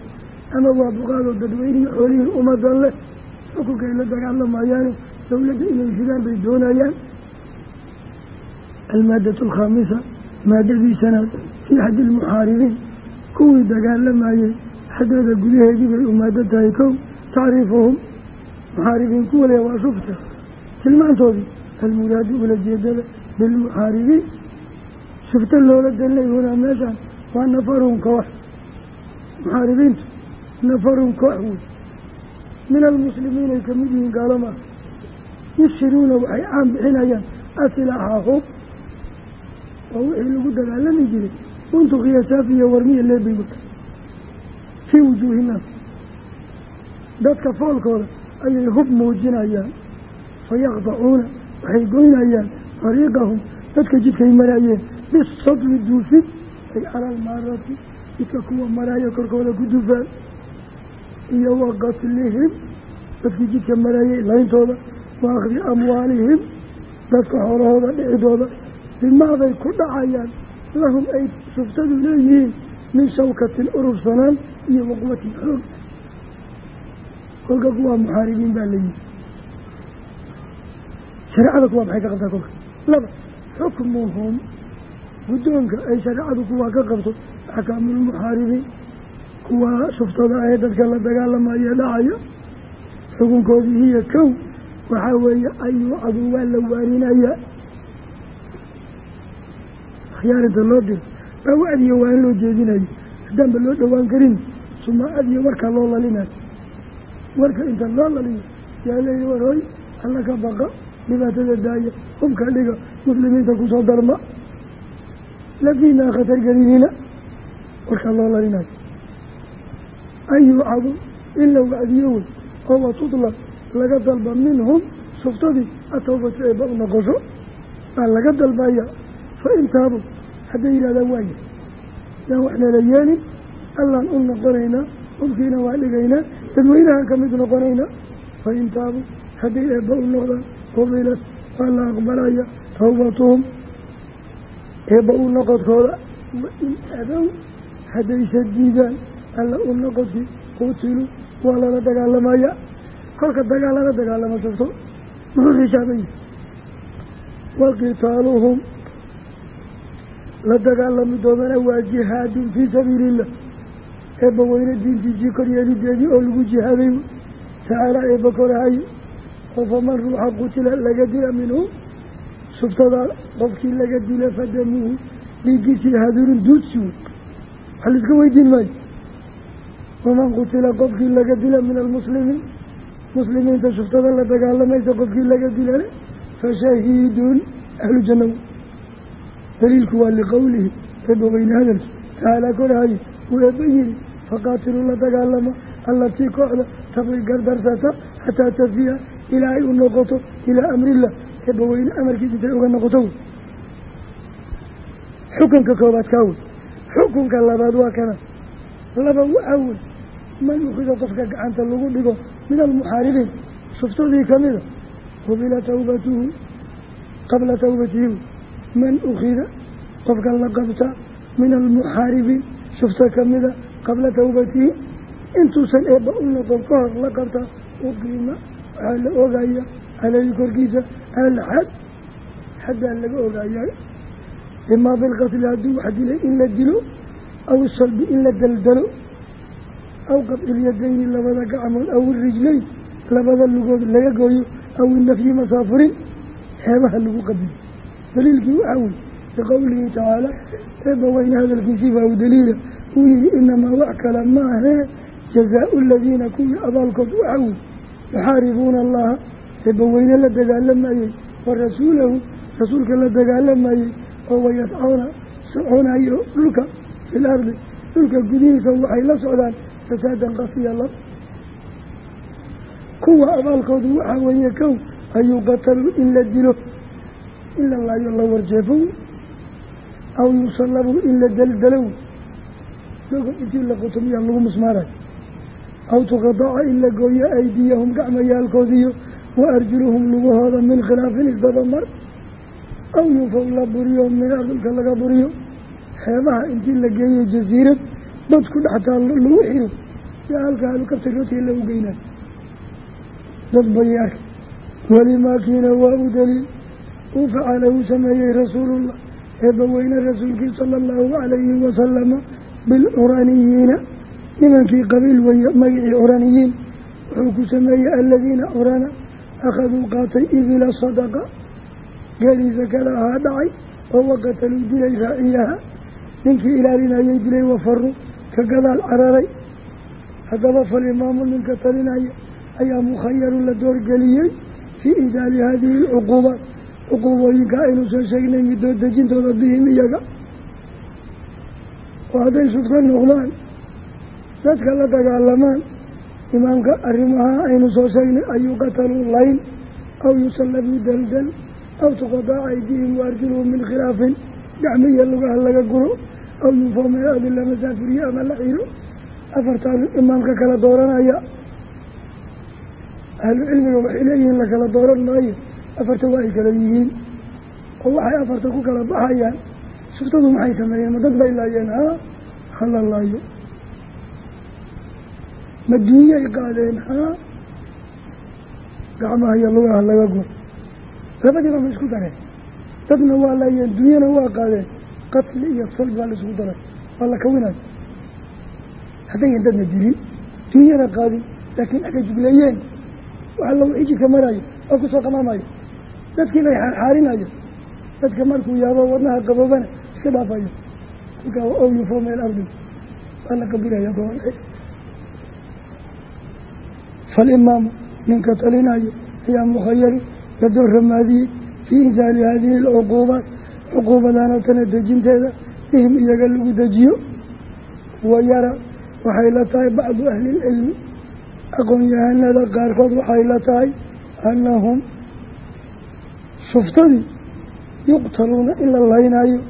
ama waa buqaadoo dadweynihii xoolihii ummadan leh xukunkay la dagaalamayaani dawladda inay fidaan bay doonayaan. Almaadatu alkhaamisa maadadii shanaad fii xaddi ilmuxaaribiin kuwii dagaalamayey xaddooda gudaheedii bay u maado tahay. Kow tacriifuhum muxaaribiin kuwa le waa shufta tilmaantoodii almuraadu ula jeedada bilmuxaaribiin shufta loola danlay hunaa meeshaan waa nafarun koox. Muxaaribiintu nafarun koox wey min almuslimiin ay ka mid yihiin gaalama. Yushiruuna waxay caan bixinayaan asilaaxa hub waa wixii lagu dagaalami jiray. Buntukiya saafiya warmiya leebay fii wujuuhi naas dadka foolkooda ayay hub muujinayaan fayaqdacuuna waxay goynayaan fariiqahum dadka jidkay maraayeen bisadwi duufid ay cala almaarati jidka kuwa maraayo korkooda ku dufaan iyo wa qatlihim dadkii jidka maraayay layntooda wa akhdi amwaalihim dadka xoolahooda dhicidooda bimaaday ku dhacayaan lahum ay suftadu leeyihiin min shawkatin urursanaan iyo waqwatin xoog. Kolka kuwaa muxaaribiin baa layihi shareecada kuwaa maxay ka qabtaa kolka? Laba xukmuhum. Guddoonka ay shareecadu kuwaa ka qabto axkaamulmuxaaribiin kuwaa shuftada ee dadka la dagaalamayo dhacaya xukunkoodii hiya kow waxaa weeye ayuucadu waa la waarinayaa. Akhyaarinta loo diro baa wacdiyo waa in loo jeedinayo haddaanba loo dhowaan karin sumaacadiyo warkaa loo lalinayo warka inta loo laliyo yaa leeyi war hoy alla ka baqa dhibaatada daaya hubka dhiga muslimiinta ku soo darma. Lafiinaa khatar gelinina warkaa loo lalinayo an yuucadu in la wacdiyo wey oo watudlab laga dalba minhum suftadii atawbatu eeba u noqosho. Baa laga dalbaya fa in taabo hadday yidhahdaan waaya yaan waxnala yeelin allaan u noqonaynaa hubkiina waa dhigaynaa dadweynahaan ka mid noqonaynaa fa in taabu hadday eebba u noqdaan qubilat waa la aqbalaya tawbatuhum. Eebba u noqodkooda wa in adow haddaysa diidaan alla u noqodkii qutiluu waa lala dagaalamaya. Kolka dagaal lala dagaalamo tagto muxuu xijaaban yahay wa qitaaluhum la dagaalami doonana waa jihaadun fii sabiili illah eebba weyne diintiisii koryeelideedii oo lagu jihaaday tacaala eebba korahaye oo faman ruuxa qutila laga dila minhu. Subtadaa qofkii laga dila fadamuhu dhiiggiisii hadurun duudsi wey wax laiska weydiin maayo? Waman qutila qofkii laga dila min almuslimiin muslimiinta shuftada la dagaalamaysa qofkii laga dilane fa shahiidun daliilku waa liqowlihi eebba weyne hadalki tacaalaa korahaye wuu eebba yihi faqaatiluu la dagaalama allatii kooxda tabqi gardarsata xataa tafiya ilaa ay u noqoto ilaa amrillah eebba weyne amarkiisa intay uga noqoto. Wey xukunka koobaad kaa wey xukunka labaad waa kana. Laba waxaa wey man ukida qofka gacanta lagu dhigo min almuxaaribiin shuftadii kamida qubila tawbatuhu qabla tawbatihi man ukhida qofka la qabta min almuxaaribiin shufto kamida qabla tawbatihi intuusan eebba u noqon ka hor la qabta uqiima waxaa la ogaya caleyhi korkiisa alxad xaddaa laga ogaayaa imaa bilqatli hadduu wax dilay in la dilo aw salbi in la daldalo aw qabcilyadayni labada gacmood aw irijlayn labada lugood laga gooyo aw inafyi masaafurin xeebaha lagu qadiyo daliilkii waxaa wey biqowlihi tacaala eebba weyne hadalkiisii baa u daliila uu yihi inamaa wax kale maahee jazaau aladiina kuwii abaalkood waxaa wey yuxaaribuuna allaha eebba weyne la dagaalamayey wa rasuulahu rasuulka la dagaalamayey oo wayascoona soconayo dhulka fi lardi dhulka gudihiisa waxay la socdaan fasaadan qasiya lab kuwa abaalkoodu waxaa weeye kow an yuqataluu in la dilo in la laayo la warjeefow aw yusallabu in la deldalow dogo intii la qutumiyaa lagu musmaarayo aw tuqadaca in la gooyo aydiyahum gacmayaalkoodiyo wa arjuluhum lugahooda min khilaafin isdabamar aw yunfaw la buriyo minaa dhulka laga buriyo. Xeebaha intii la geeyo jasiirad dadku dhextaa lagu xiro. Yaa halkaa alukabta rooti lagu geynayo. Dad bayaar walimaakiina waa u daliil uu facala uu sameeyey rasuulullah eebba weyne rasuulkii sala allahu calayhi wasalama bilcuraniyiina nimankii qabiil weeye magicii curaniyiin wuxuu ku sameeyey aladiina curana akhaduu qaatay ibila sadaqa. Geeliisa kale ahaa dhacay oo waqataluu dilay raaciyaha. Ninkii ilaalinayay dilay wafaru ka gadaal cararay. Haddaba falimaamu ninka talinaya ayaa mukhayaru la doorgeliyey fii idaali haadihi alcuquubaat cuquubooyinka aynu soo sheegnay middood dejintooda bihim iyaga. Oo hadday sudka noqdaan dadka la dagaalamaan imaamka arrimaha aynu soo sheegnay an yuqataluu layn aw yusallabuu daldal aw tuqadaca aydihim waarjuluhum min khilaafin gacmiya lugaha laga guro aw yunfoo meelaadi la masaafiriyo ama la xiro afartaan imaamka kala dooranaya. Ahlu cilmiga waxay leeyihiin la kala dooran maayo afarta waa ay kala yihiin oo waxay afarta ku kala baxayaan. Suftadu maxay sameeyeen? Ma dad bay laayeen haa hala laayo. Ma duunyay qaadeen haa gacmaha iyo lugaha laga gur labadiiba ma isku dareen dadna waa laayeen dunyana waa qaadeen. Qatli iyo sal baa la isugu daray. Waa la kawinayo haddayan dadna dilin dunyana qaadin laakiin aga jugleeyeen waxa lagu xijirka marayo oo ku soo qamaamayo dadkii bay xaarxaarinayo dadka markuu yaabo wadnaha qaboobana iska dhaafayo kolkaa ow yufo meel ardi waa la qabilaya falimaamu ninka talinayo ayaa mukhayaru la door ramaadiyey fii insaali haadihi alcuquubaat cuquubadaanoo tana dejinteeda ihim iyaga lagu dejiyo. Wa yara waxay la tahay bacdu ahlilcilmi aqoon-yahanada qaarkood waxay la tahay annahum shuftadii yuqtaluuna in la laynaayo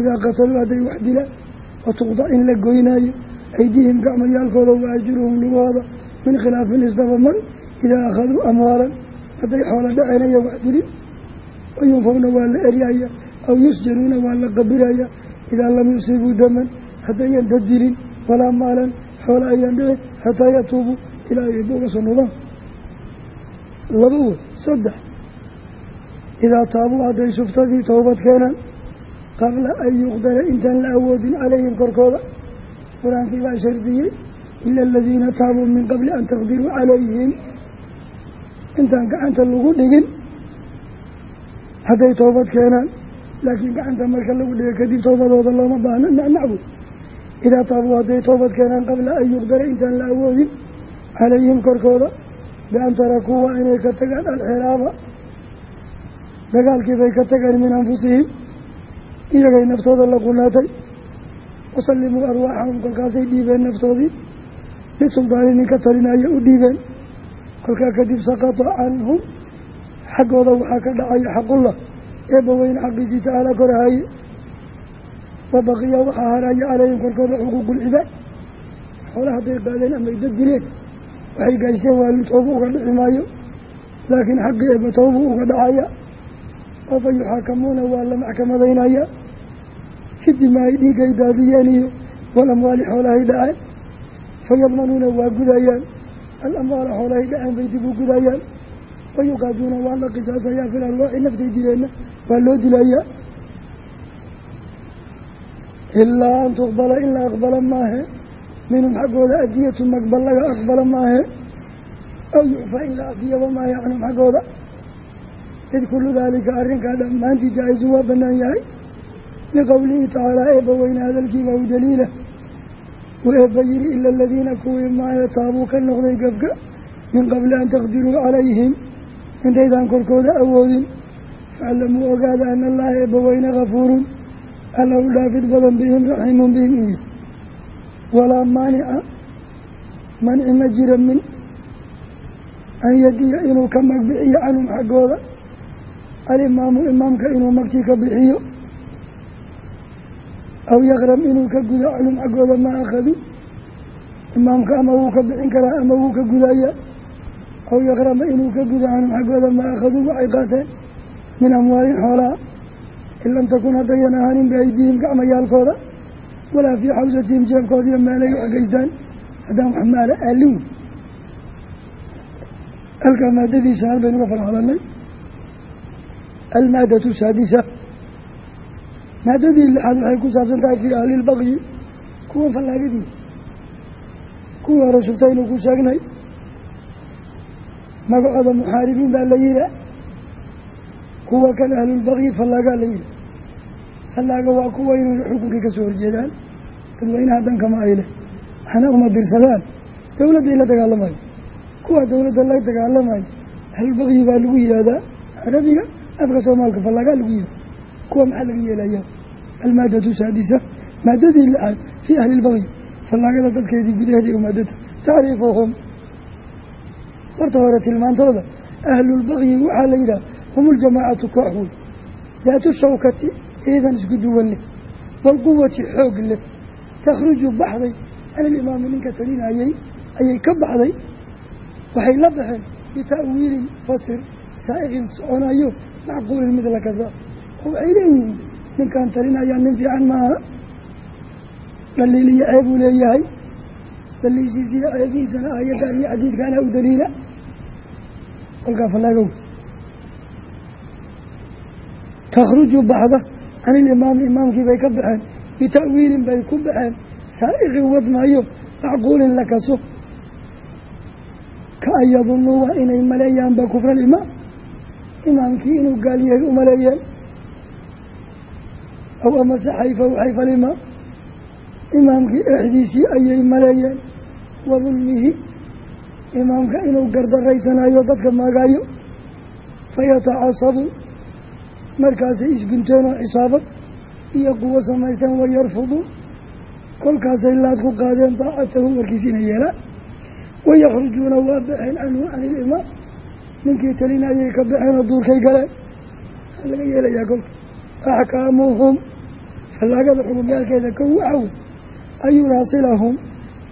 idaa qataluu hadday wax dilaan watuqdac in la goynaayo aydiihim gacmayaalkooda wa ajruhum lugahooda min khilaafin isdabamar idaa akhaduu amwaalan hadday xoola dhaceynaya wax dilin wayunfawna waa la eryaya aw yusjanuuna waa la qabiraya idaa lam yusiibuu daman haddayan dad dilin walaa maalan xoola ayaan dhicin xataa yatuubuu ilaa ay eebba uga soo noqdaan. Laba idaa taabuu hadday suftadii towbad keenaan qabla an yuqdara intaan la awoodin calayhim korkooda qur'aankii baa shardiyey ila aladiina taabuu min qabli an taqdiruu calayhim intaan gacanta lagu dhigin hadday toobad keenaan laakiin gacanta marka lagu dhiga kadib toobadooda looma baahno nacnacbu idaa taabuu hadday toobad keenaan qabla an yuqdara intaan la awoodin calayhim korkooda bian tarakuu waa inay ka tagaan alxiraaba dagaalkii bay ka tageen min anfusihim iyagay naftooda la qunaatay. Wasallimuu arwaaxahum kolkaasay dhiibeen naftoodii. Lisuldaani ninka talinaya u dhiibeen. Kolkaa kadib saqata canhum xaggooda waxaa ka dhacaya xaqullah eebba weyne xaqiisii tacaala korahaye wa baqiya waxaa haraya calayhim korkooda xuquuqulcibaad xoole hadday qaadeen amay dad dileen waxay gaysteen waa tooba uga dhici maayo. Laakiin xaqii eebba toobu uga dhacaya oo fa yuxaakamuuna waa la maxkamadaynaya kadib ma ay dhiigay daadiyeen iyo walamwaali xoolahay dhaceen. Fayadmanuuna waa gudayaan. Alamwaala xoolahay dhaceen bay dib u gudayaan. Wayuqaaduuna waa la qisaasayaa fil arwaaxi naftay dileenna waa loo dilayaa. Ilaa an tuqbala in la aqbala maahe. Minhum xaggooda adiyatu maqbal laga aqbala maahe. Aw yucfa in la afiyaba maahe canhum xaggooda id kullu daalika arrinkaa dhammaantii jaa-isu waa bannaan yahay liqowlihi tacaalaa eebba weyne hadalkiiba u daliila uu eebba yihi ila aladiina kuwii maahe taabuu ka noqday gafka min qabli an taqdiruu calayhim intaydaan korkooda awoodin faclamuu ogaada ana allaha eebba weyne kafuurun alla u dhaafid badan bihim raxiimun bihim iyo walaa maanica manci ma jira min an yadiya inuu ka magbixiyo canhum xaggooda alimaamu imaamka inuu magtii ka bixiyo aw yaqram inuu ka gudo canhum xaggooda ma akhadu imaamka ama wuu ka bixin karaa ama wuu ka gudaya. Aw yaqrama inuu ka gudo canhum xaggooda ma akhaduu waxay qaateen min amwaalin xoolaa in lam takun haddayan ahaanin biaydiihim gacmayaalkooda walaa fii xawsatihim jeebkoodiiyo meelay wax geystaan haddaan wax maala aalin. Wey halkaa maadadiisa hal baynu ka fara almaadatu saadisa maadadii lixaad waxay ku saabsan tahay fii ahli lbaqyi kuwa fallaagadii kuwii hore sugtaynu ku sheegnay magacooda muxaaribiin baa la yihaa kuwa kan ahlulbaqyi fallaagaa la yihi fallaaga waa kuwa inay xukunkii ka soo horjeedaan dadweynaha dankama ay leh waxna uma dirsadaan dowladday la dagaalamayo kuwa dowladda la dagaalamayo ahlulbaqyi baa lagu yihahdaa carabiga afka soomaalka fallaagaa lagu yihahda kuwa maxaa laga yeelaya? Almaadatu saadisa maadadii lixaad fii ahli lbaqyi fallaagada dadkeedii gudaheeda maadata tacriifuhum. Horta hore tilmaantooda ahlulbaqyi waxaa la yidhaha hum uljamaacatu koox wey daatu shawkati ciidan isku duwan leh. Walquwati xoog leh. Takhruju baxday can ilimaami ninka talinayey ayay ka baxday. Waxay la baxeen bita'wiilin fasir saa'iqin soconayo macquulin mid la kasa oo waxay leeyihiin ninkaan talinayaa nin fiican maaha dhaliil iyo ceebuu leeyahay daliishiisiyo ceebihiisana aayaddan iyo xadiidkaana u daliila kolkaa fallaagow takhruju baxda can ilimaami imaamkii bay ka baxeen bita'wiilin bay ku baxeen saa'iqin wadmaayo macquulin la kaso ka an yadunuu waa inay maleeyaanba kufra alimaam imaamkii inuu gaal yahay u maleeyeen aw amase xayfaw xayfalimaam imaamkii exdiisii ayay maleeyeen. Wa dulmihi imaamka inuu gardarraysanayo dadka maagaayo. Fayatacasabu markaasay isgunteen oo xisaabad iyo quwo samaysteen wayarfuduun kolkaasay laad ku qaadeen daacatahu warkiis inay yeelaan. Wayakhrujuuna waa baxeen canhu can ilimaam ninkii talinayay ka baxeen oo duurkay galeen. Waxaa laga yeelayaa kolka axkaamuhum. Fallaagada xukumyaalkeeda kow waxaw an yuraasilahum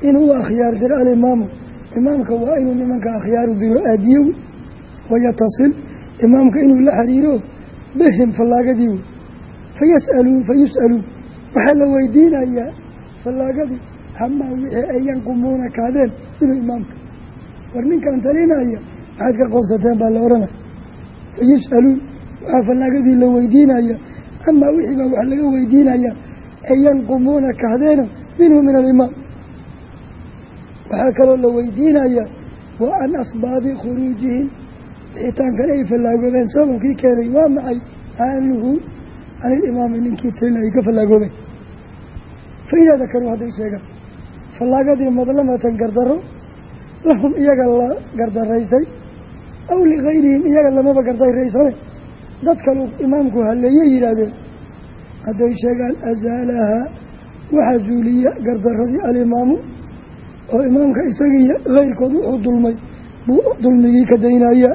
inuu akhyaar diro alimaamu. Imaamka waa inuu nimanka akhyaaru diro aadiyow wayatasil imaamka inuu la xiriiro bihim fallaagadii wey fayas'aluun fayus'aluun waxaa la weydiinayaa fallaagadii hamaa wixii ay yanqumuuna kaadeen inuu imaamka. War ninkan talinaya maxaad ka qoobsateen baa la odhanaya. Fayus'aluun waxaa fallaagadii la weydiinaya. Amaa wixii baa wax laga weydiinaya ay yanqumuuna kahdeena minhu min alimaam waxaa kaloo la weydiinaya wa an asbaabi khuruujihim. Bixitaankan ay fallaagoobeen sababkii keenay waa maxay? Aanuhu can ilimaami ninkii talinayay ka fallaagoobeen fa idaa dakaruu hadday sheegaan fallaagadii madlamatan gardarro lahum iyaga la gardaraysay aw ligayrihim iyaga lamaba gardaraysane dad kalu imaamku halleeye yidhaahdeen hadday sheegaan azaalahaa waxaa zuuliya gardaradii alimaamu oo imaamka isagiiyo keyrkood wuxuu dulmay buu dulmigii ka daynaya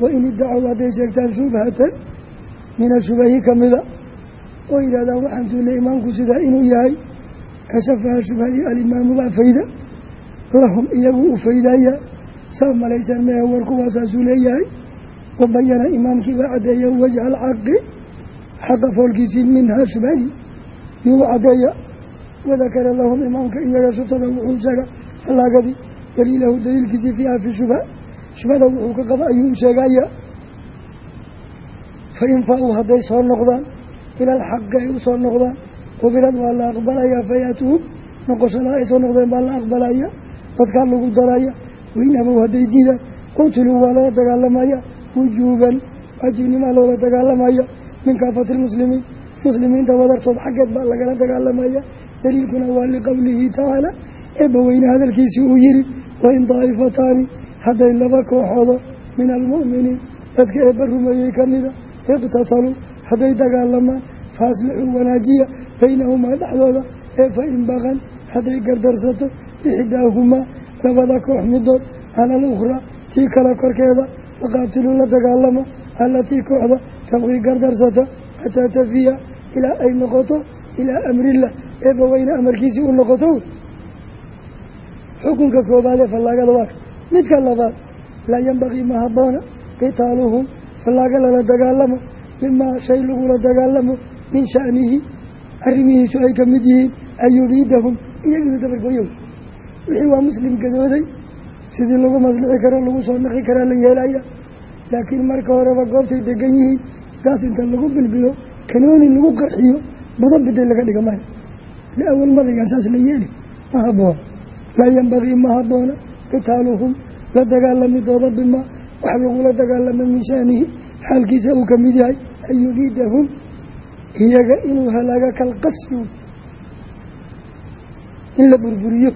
wain iddacow hadday sheegtaan shubhatan min ashubahi kamida oo yidhahdaan waxaan tuunay imaamku sidaa inuu yahay kashafaha shubhadii alimaamu baa fayda lahum iyagu u faydaya saa malaysaan mehe war kuwaasaasuu leeyahay. Wabayana imaamkii baa caddeeya wajha alxaqi xaqa foolkiisii minhaa shubhadii yuu caddeeya wadakara lahum imaamka iyaga shubtada wuxuu sheega fallaagadii daliilahu daliilkiisii fiiha fi shubha. Shubhada wuxuu ka qaba ayuu sheegaya fain faa-uu hadday soo noqdaan ila alxaqi ay u soo noqdaan. Qubilad waa la aqbalaya fayaatuhum noqoshada ay soo noqdeen baa la aqbalaya dadkaa lagu daraya wainabow hadday diidaan qutiluu waa loola dagaalamaya. Wujuuban waajibnimaa loola dagaalamaya. Min kaafati lmuslimiin muslimiinta wadartood xaggeed baa lagala dagaalamaya. Daliilkuna waa liqowlihi tacaala eebba weyne hadalkiisii uu yihi wain daa'ifataani hadday laba kooxoodo min almu'miniin. Dadka eebba rumeeyey ka mida iqtataluu hadday dagaalamaan faaslixuu wanaajiya baynahumaa dhexdooda. Ee fa in baqan hadday gardarsato ixdaahumaa labada koox midood cala alukhraa tii kale korkeeda faqaatiluu la dagaalama allatii kooxda tabqii gardarsata xataa tafiya ilaa ay noqoto ilaa amrillah eebba weyne amarkiisii u noqoto. Xukunka koobaad ee fallaagada waa midka labaad laa yambaqii ma habboona qitaaluhum fallaaga lala dagaalamo bimaa shay lagula dagaalamo min sha'nihi arrimihiisu ay ka mid yihiin an yubiidahum iyaginu dabargoyow wixii waa muslim gadooday. Sidii lagu maslixi karo lagu soo naqi karaa la yeelaya. Laakiin marka horeba goobtay degan yihiin. Gaas inta lagu bilbido kanooni lagu qarxiyo budo biday laga dhiga maya awal madagaan saas la yeeli. Ma habboona laa yambagii ma habboona qitaaluhum la dagaalamidooda bimaa wax lagula dagaalama min shaanihi xaalkiisa uu ka mid yahay an yubiidahum iyaga inuu halaaga kalqasfi in la burburiyo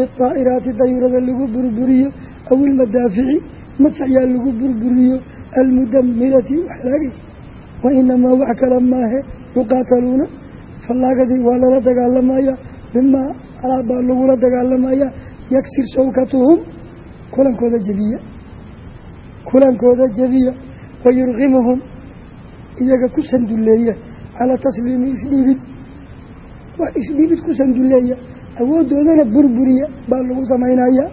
bidaa'iraati dayurada lagu burburiyo aw ilmadaafici madfayaa lagu burburiyo almudamirati waxlaagaysa wa inamaa wax kala maahe yuqaataluuna fallaagadii waa lala dagaalamaya bimaa alaabbaa lagula dagaalamaya yagsir shawkatuhum kulankooda jebiya kulankooda jebiya wa yurqimuhum iyaga ku sanduleeya calaa tasliimi isdhiibid wax isdhiibid ku sanduleeya awooddoodana burburiya baa lagu samaynaya.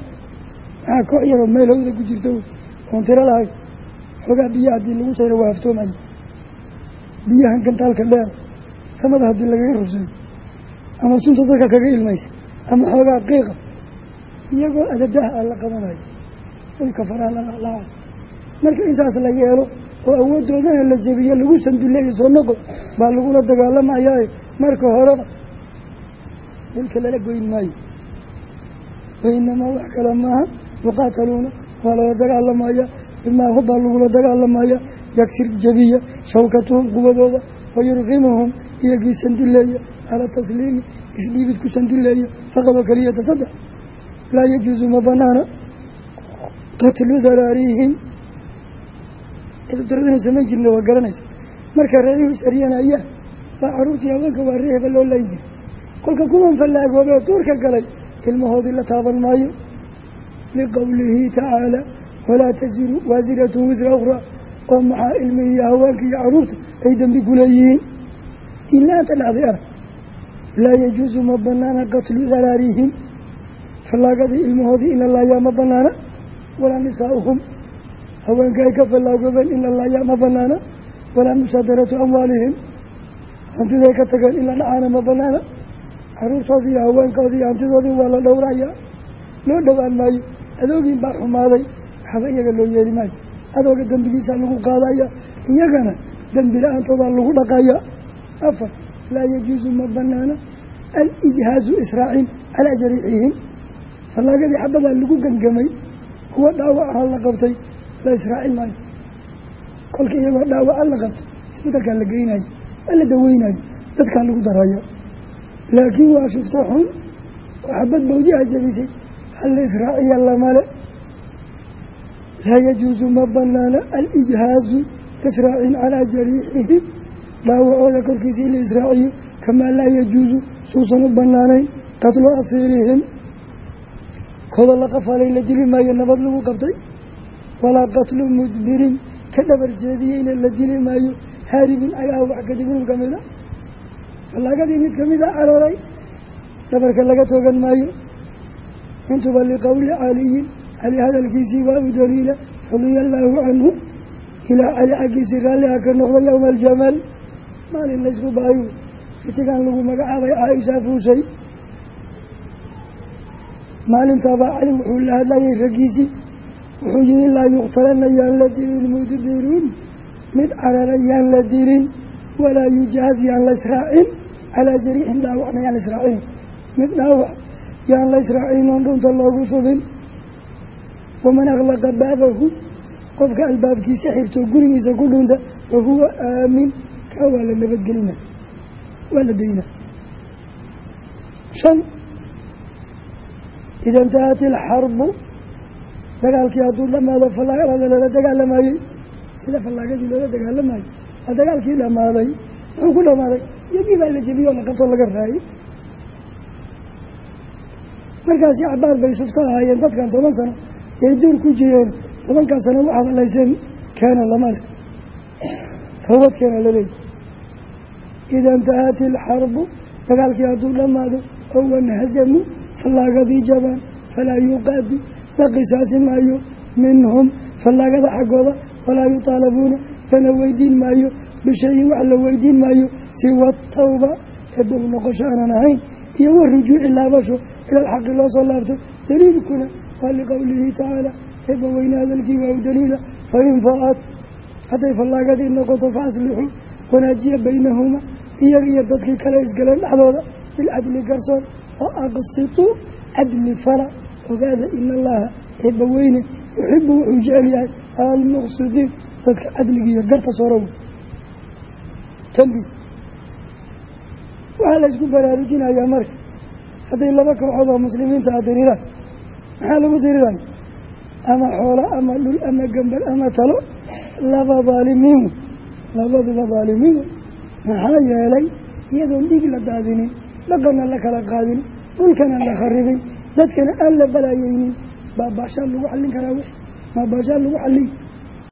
Maxaa koox yaroo meel hawda ku jirta oon tiro lahay. Xoogaa biyo haddii lagu sayro waa haftoomaya biyahan gantaalka dheer samada haddii lagaga ruseeyo ama sunta dadka kaga ilmaysa ama xoogaa qiiqa. Iyagoo adadaha aan la qabanayo dhulka faraha la laclaaca marka intaas la yeelo oo awooddoodana la jebiyo lagu sanduleeyo soo noqo baa lagula dagaalamayaa marka horeba dhulka lala goyn maayo. Wainamaa wax kale maaha yuqaataluuna waa lala dagaalamaya bimaa hubbaa lagula dagaalamaya yagsir jebiya shawkatuhum quwadooda wayurqimuhum iyagii sanduleeya calaa tasliimi isdhiibid ku sanduleeya faqadoo keliyata saddex. Laa yajuusu ma banaana qatlu daraariihim daradana samayn jirna waa garanaysa. Marka reerihii isaryanayaan baa caruurtii haweenka waa reehba loo laayi jira kolka kuwan fallaagoobee duurka galay ilmahoodii la taaban maayo. Liqowlihi tacaala walaa taziru waasiratun wisra ukhraa oo maxaa ilmihii haweenka iyo carruurta ay dembi ku leeyihiin diinla-aanta dhacday arag laa yajuusu ma banaana qatlu daraarihim fallaagadii ilmahoodii in la laayaa ma banaana walaa nisaa'uhum. Haweenka ay ka fallaagobeen in la laayaa ma banaana walaa musaadaratu amwaalihim. Hantiday ka tageen in la dhacaana ma banaana caruurtoodii iyo haweenkoodii iyo hantidoodii waa la dhowrayaa. Loo dhowaan maayo. Adoogiin baa xumaaday. Waxba iyaga loo yeeli maayo. Adooga dembigiisaa lagu qaadaya iyagana dembi la'aantoodaa lagu dhaqaya afar laa yajuusu ma banaana alijhaazu israacin calaa jariixihim fallaagadii xabadaa lagu gangamay kuwa dhaawaca la qabtay la israacin maayo. Kolka iyagoo dhaawaca la qabtay isbedalkaa la geynayo waa la daweynayo dadkaa lagu daraya laakiin waa shufto xun xabad bawjiha jabisay hala israaciya lamale laa yajuusu ma banaana alijhaazu israacin calaa jariixihim. Dhaawacooda korkiisa in la israaciyo kamaa laa yajuusu suusan u banaanayn qatlu asiirihim. Kooda la qafaalay la dili maayo nabad lagu qabtay. Walaa qatlu mudbirin ka dhabar jeediyeyna la dili maayo. Haaribin agaa wax kadib inuu kamida fallaagadii mid kamida carooray dhabarka laga toogan maayo. Intuba liqowli caliyin cali hadalkiisii waa u daliila radia allaahu canhu ilaa cali xaggiisii raalliha ka noqda yowma aljamaal maalin laysku baayu fitigan lagu magacaabay caaisha fuushay maalintaabaa cali wuxuu la hadlayay raggiisii wuxuu yihi laa yuqtalana yaan la dilin mudbiruun mid carara yaan la dilin. Walaa yujaad yaan la israacin calaa jariixin dhaawacna yaan la israacin mid dhaawac yaan la israacin oon dhunta loogu subin waman akhlaqa baabahu qofka albaabkiisa xirto gurigiisa ku dhunta fa huwa aamin kaa waa la nabadgelina waa la dayna shan ida intahat ilxarbu dagaalkii hadduu dhamaado fallaagada lala dagaalamayey sida fallaagadii loola dagaalamayo waa dagaalkii dhamaaday muxuu ku dhamaaday iyagii baa la jebiyoo la qabtoo laga raayay. Markaasi cabaar bay sufto ahaayeen dadkan toban sano yay duur ku jireen tobankaa sano waxaad alayseen keena lama leh towbad keena laleeyahy ida intahat ilxarbu dagaalkii hadduu dhammaado oo wanhazamu fallaagadii jabaan falaa yuqaadu la qisaasi maayo. Minhum fallaagada xaggooda walaa yutaalabuuna lana weydiin maayo bishayin wax la weydiin maayo siwa tawba eebow noqosho aanan ahayn iyo wa rujuuci laabasho ila alxaqi loo soo laabto daliilkuna waa liqowlihi tacaala eebba weyne hadalkii waa u daliila fain fa-ad hadday fallaagadii noqoto fa aslixuu wanaajiya baynahuma iyaga iyo dadkii kale isgaleen dhexdooda bilcadli garsoon wa aqsituu cadli fala ogaada ina allaha eebba weyne yuxibu wuxuu jecel yahay dadka cadliga iyo garta sorow tambi. Waxaa la isku baraarujinayaa marka. Hadday laba kooxood oo muslimiinta a diriiraan maxaa lagu diriraya ama xoolo ama dhul ama gambal ama talo. Laba daalimiin labaduba daalimiin maxaa yeelay iyadoon dhig la daadinin dhaqana la kala qaadin dhulkana la kharibin dadkana aan la balaayeynin. Baa baashaan lagu xallin karaa wix maa baashaan lagu xalliy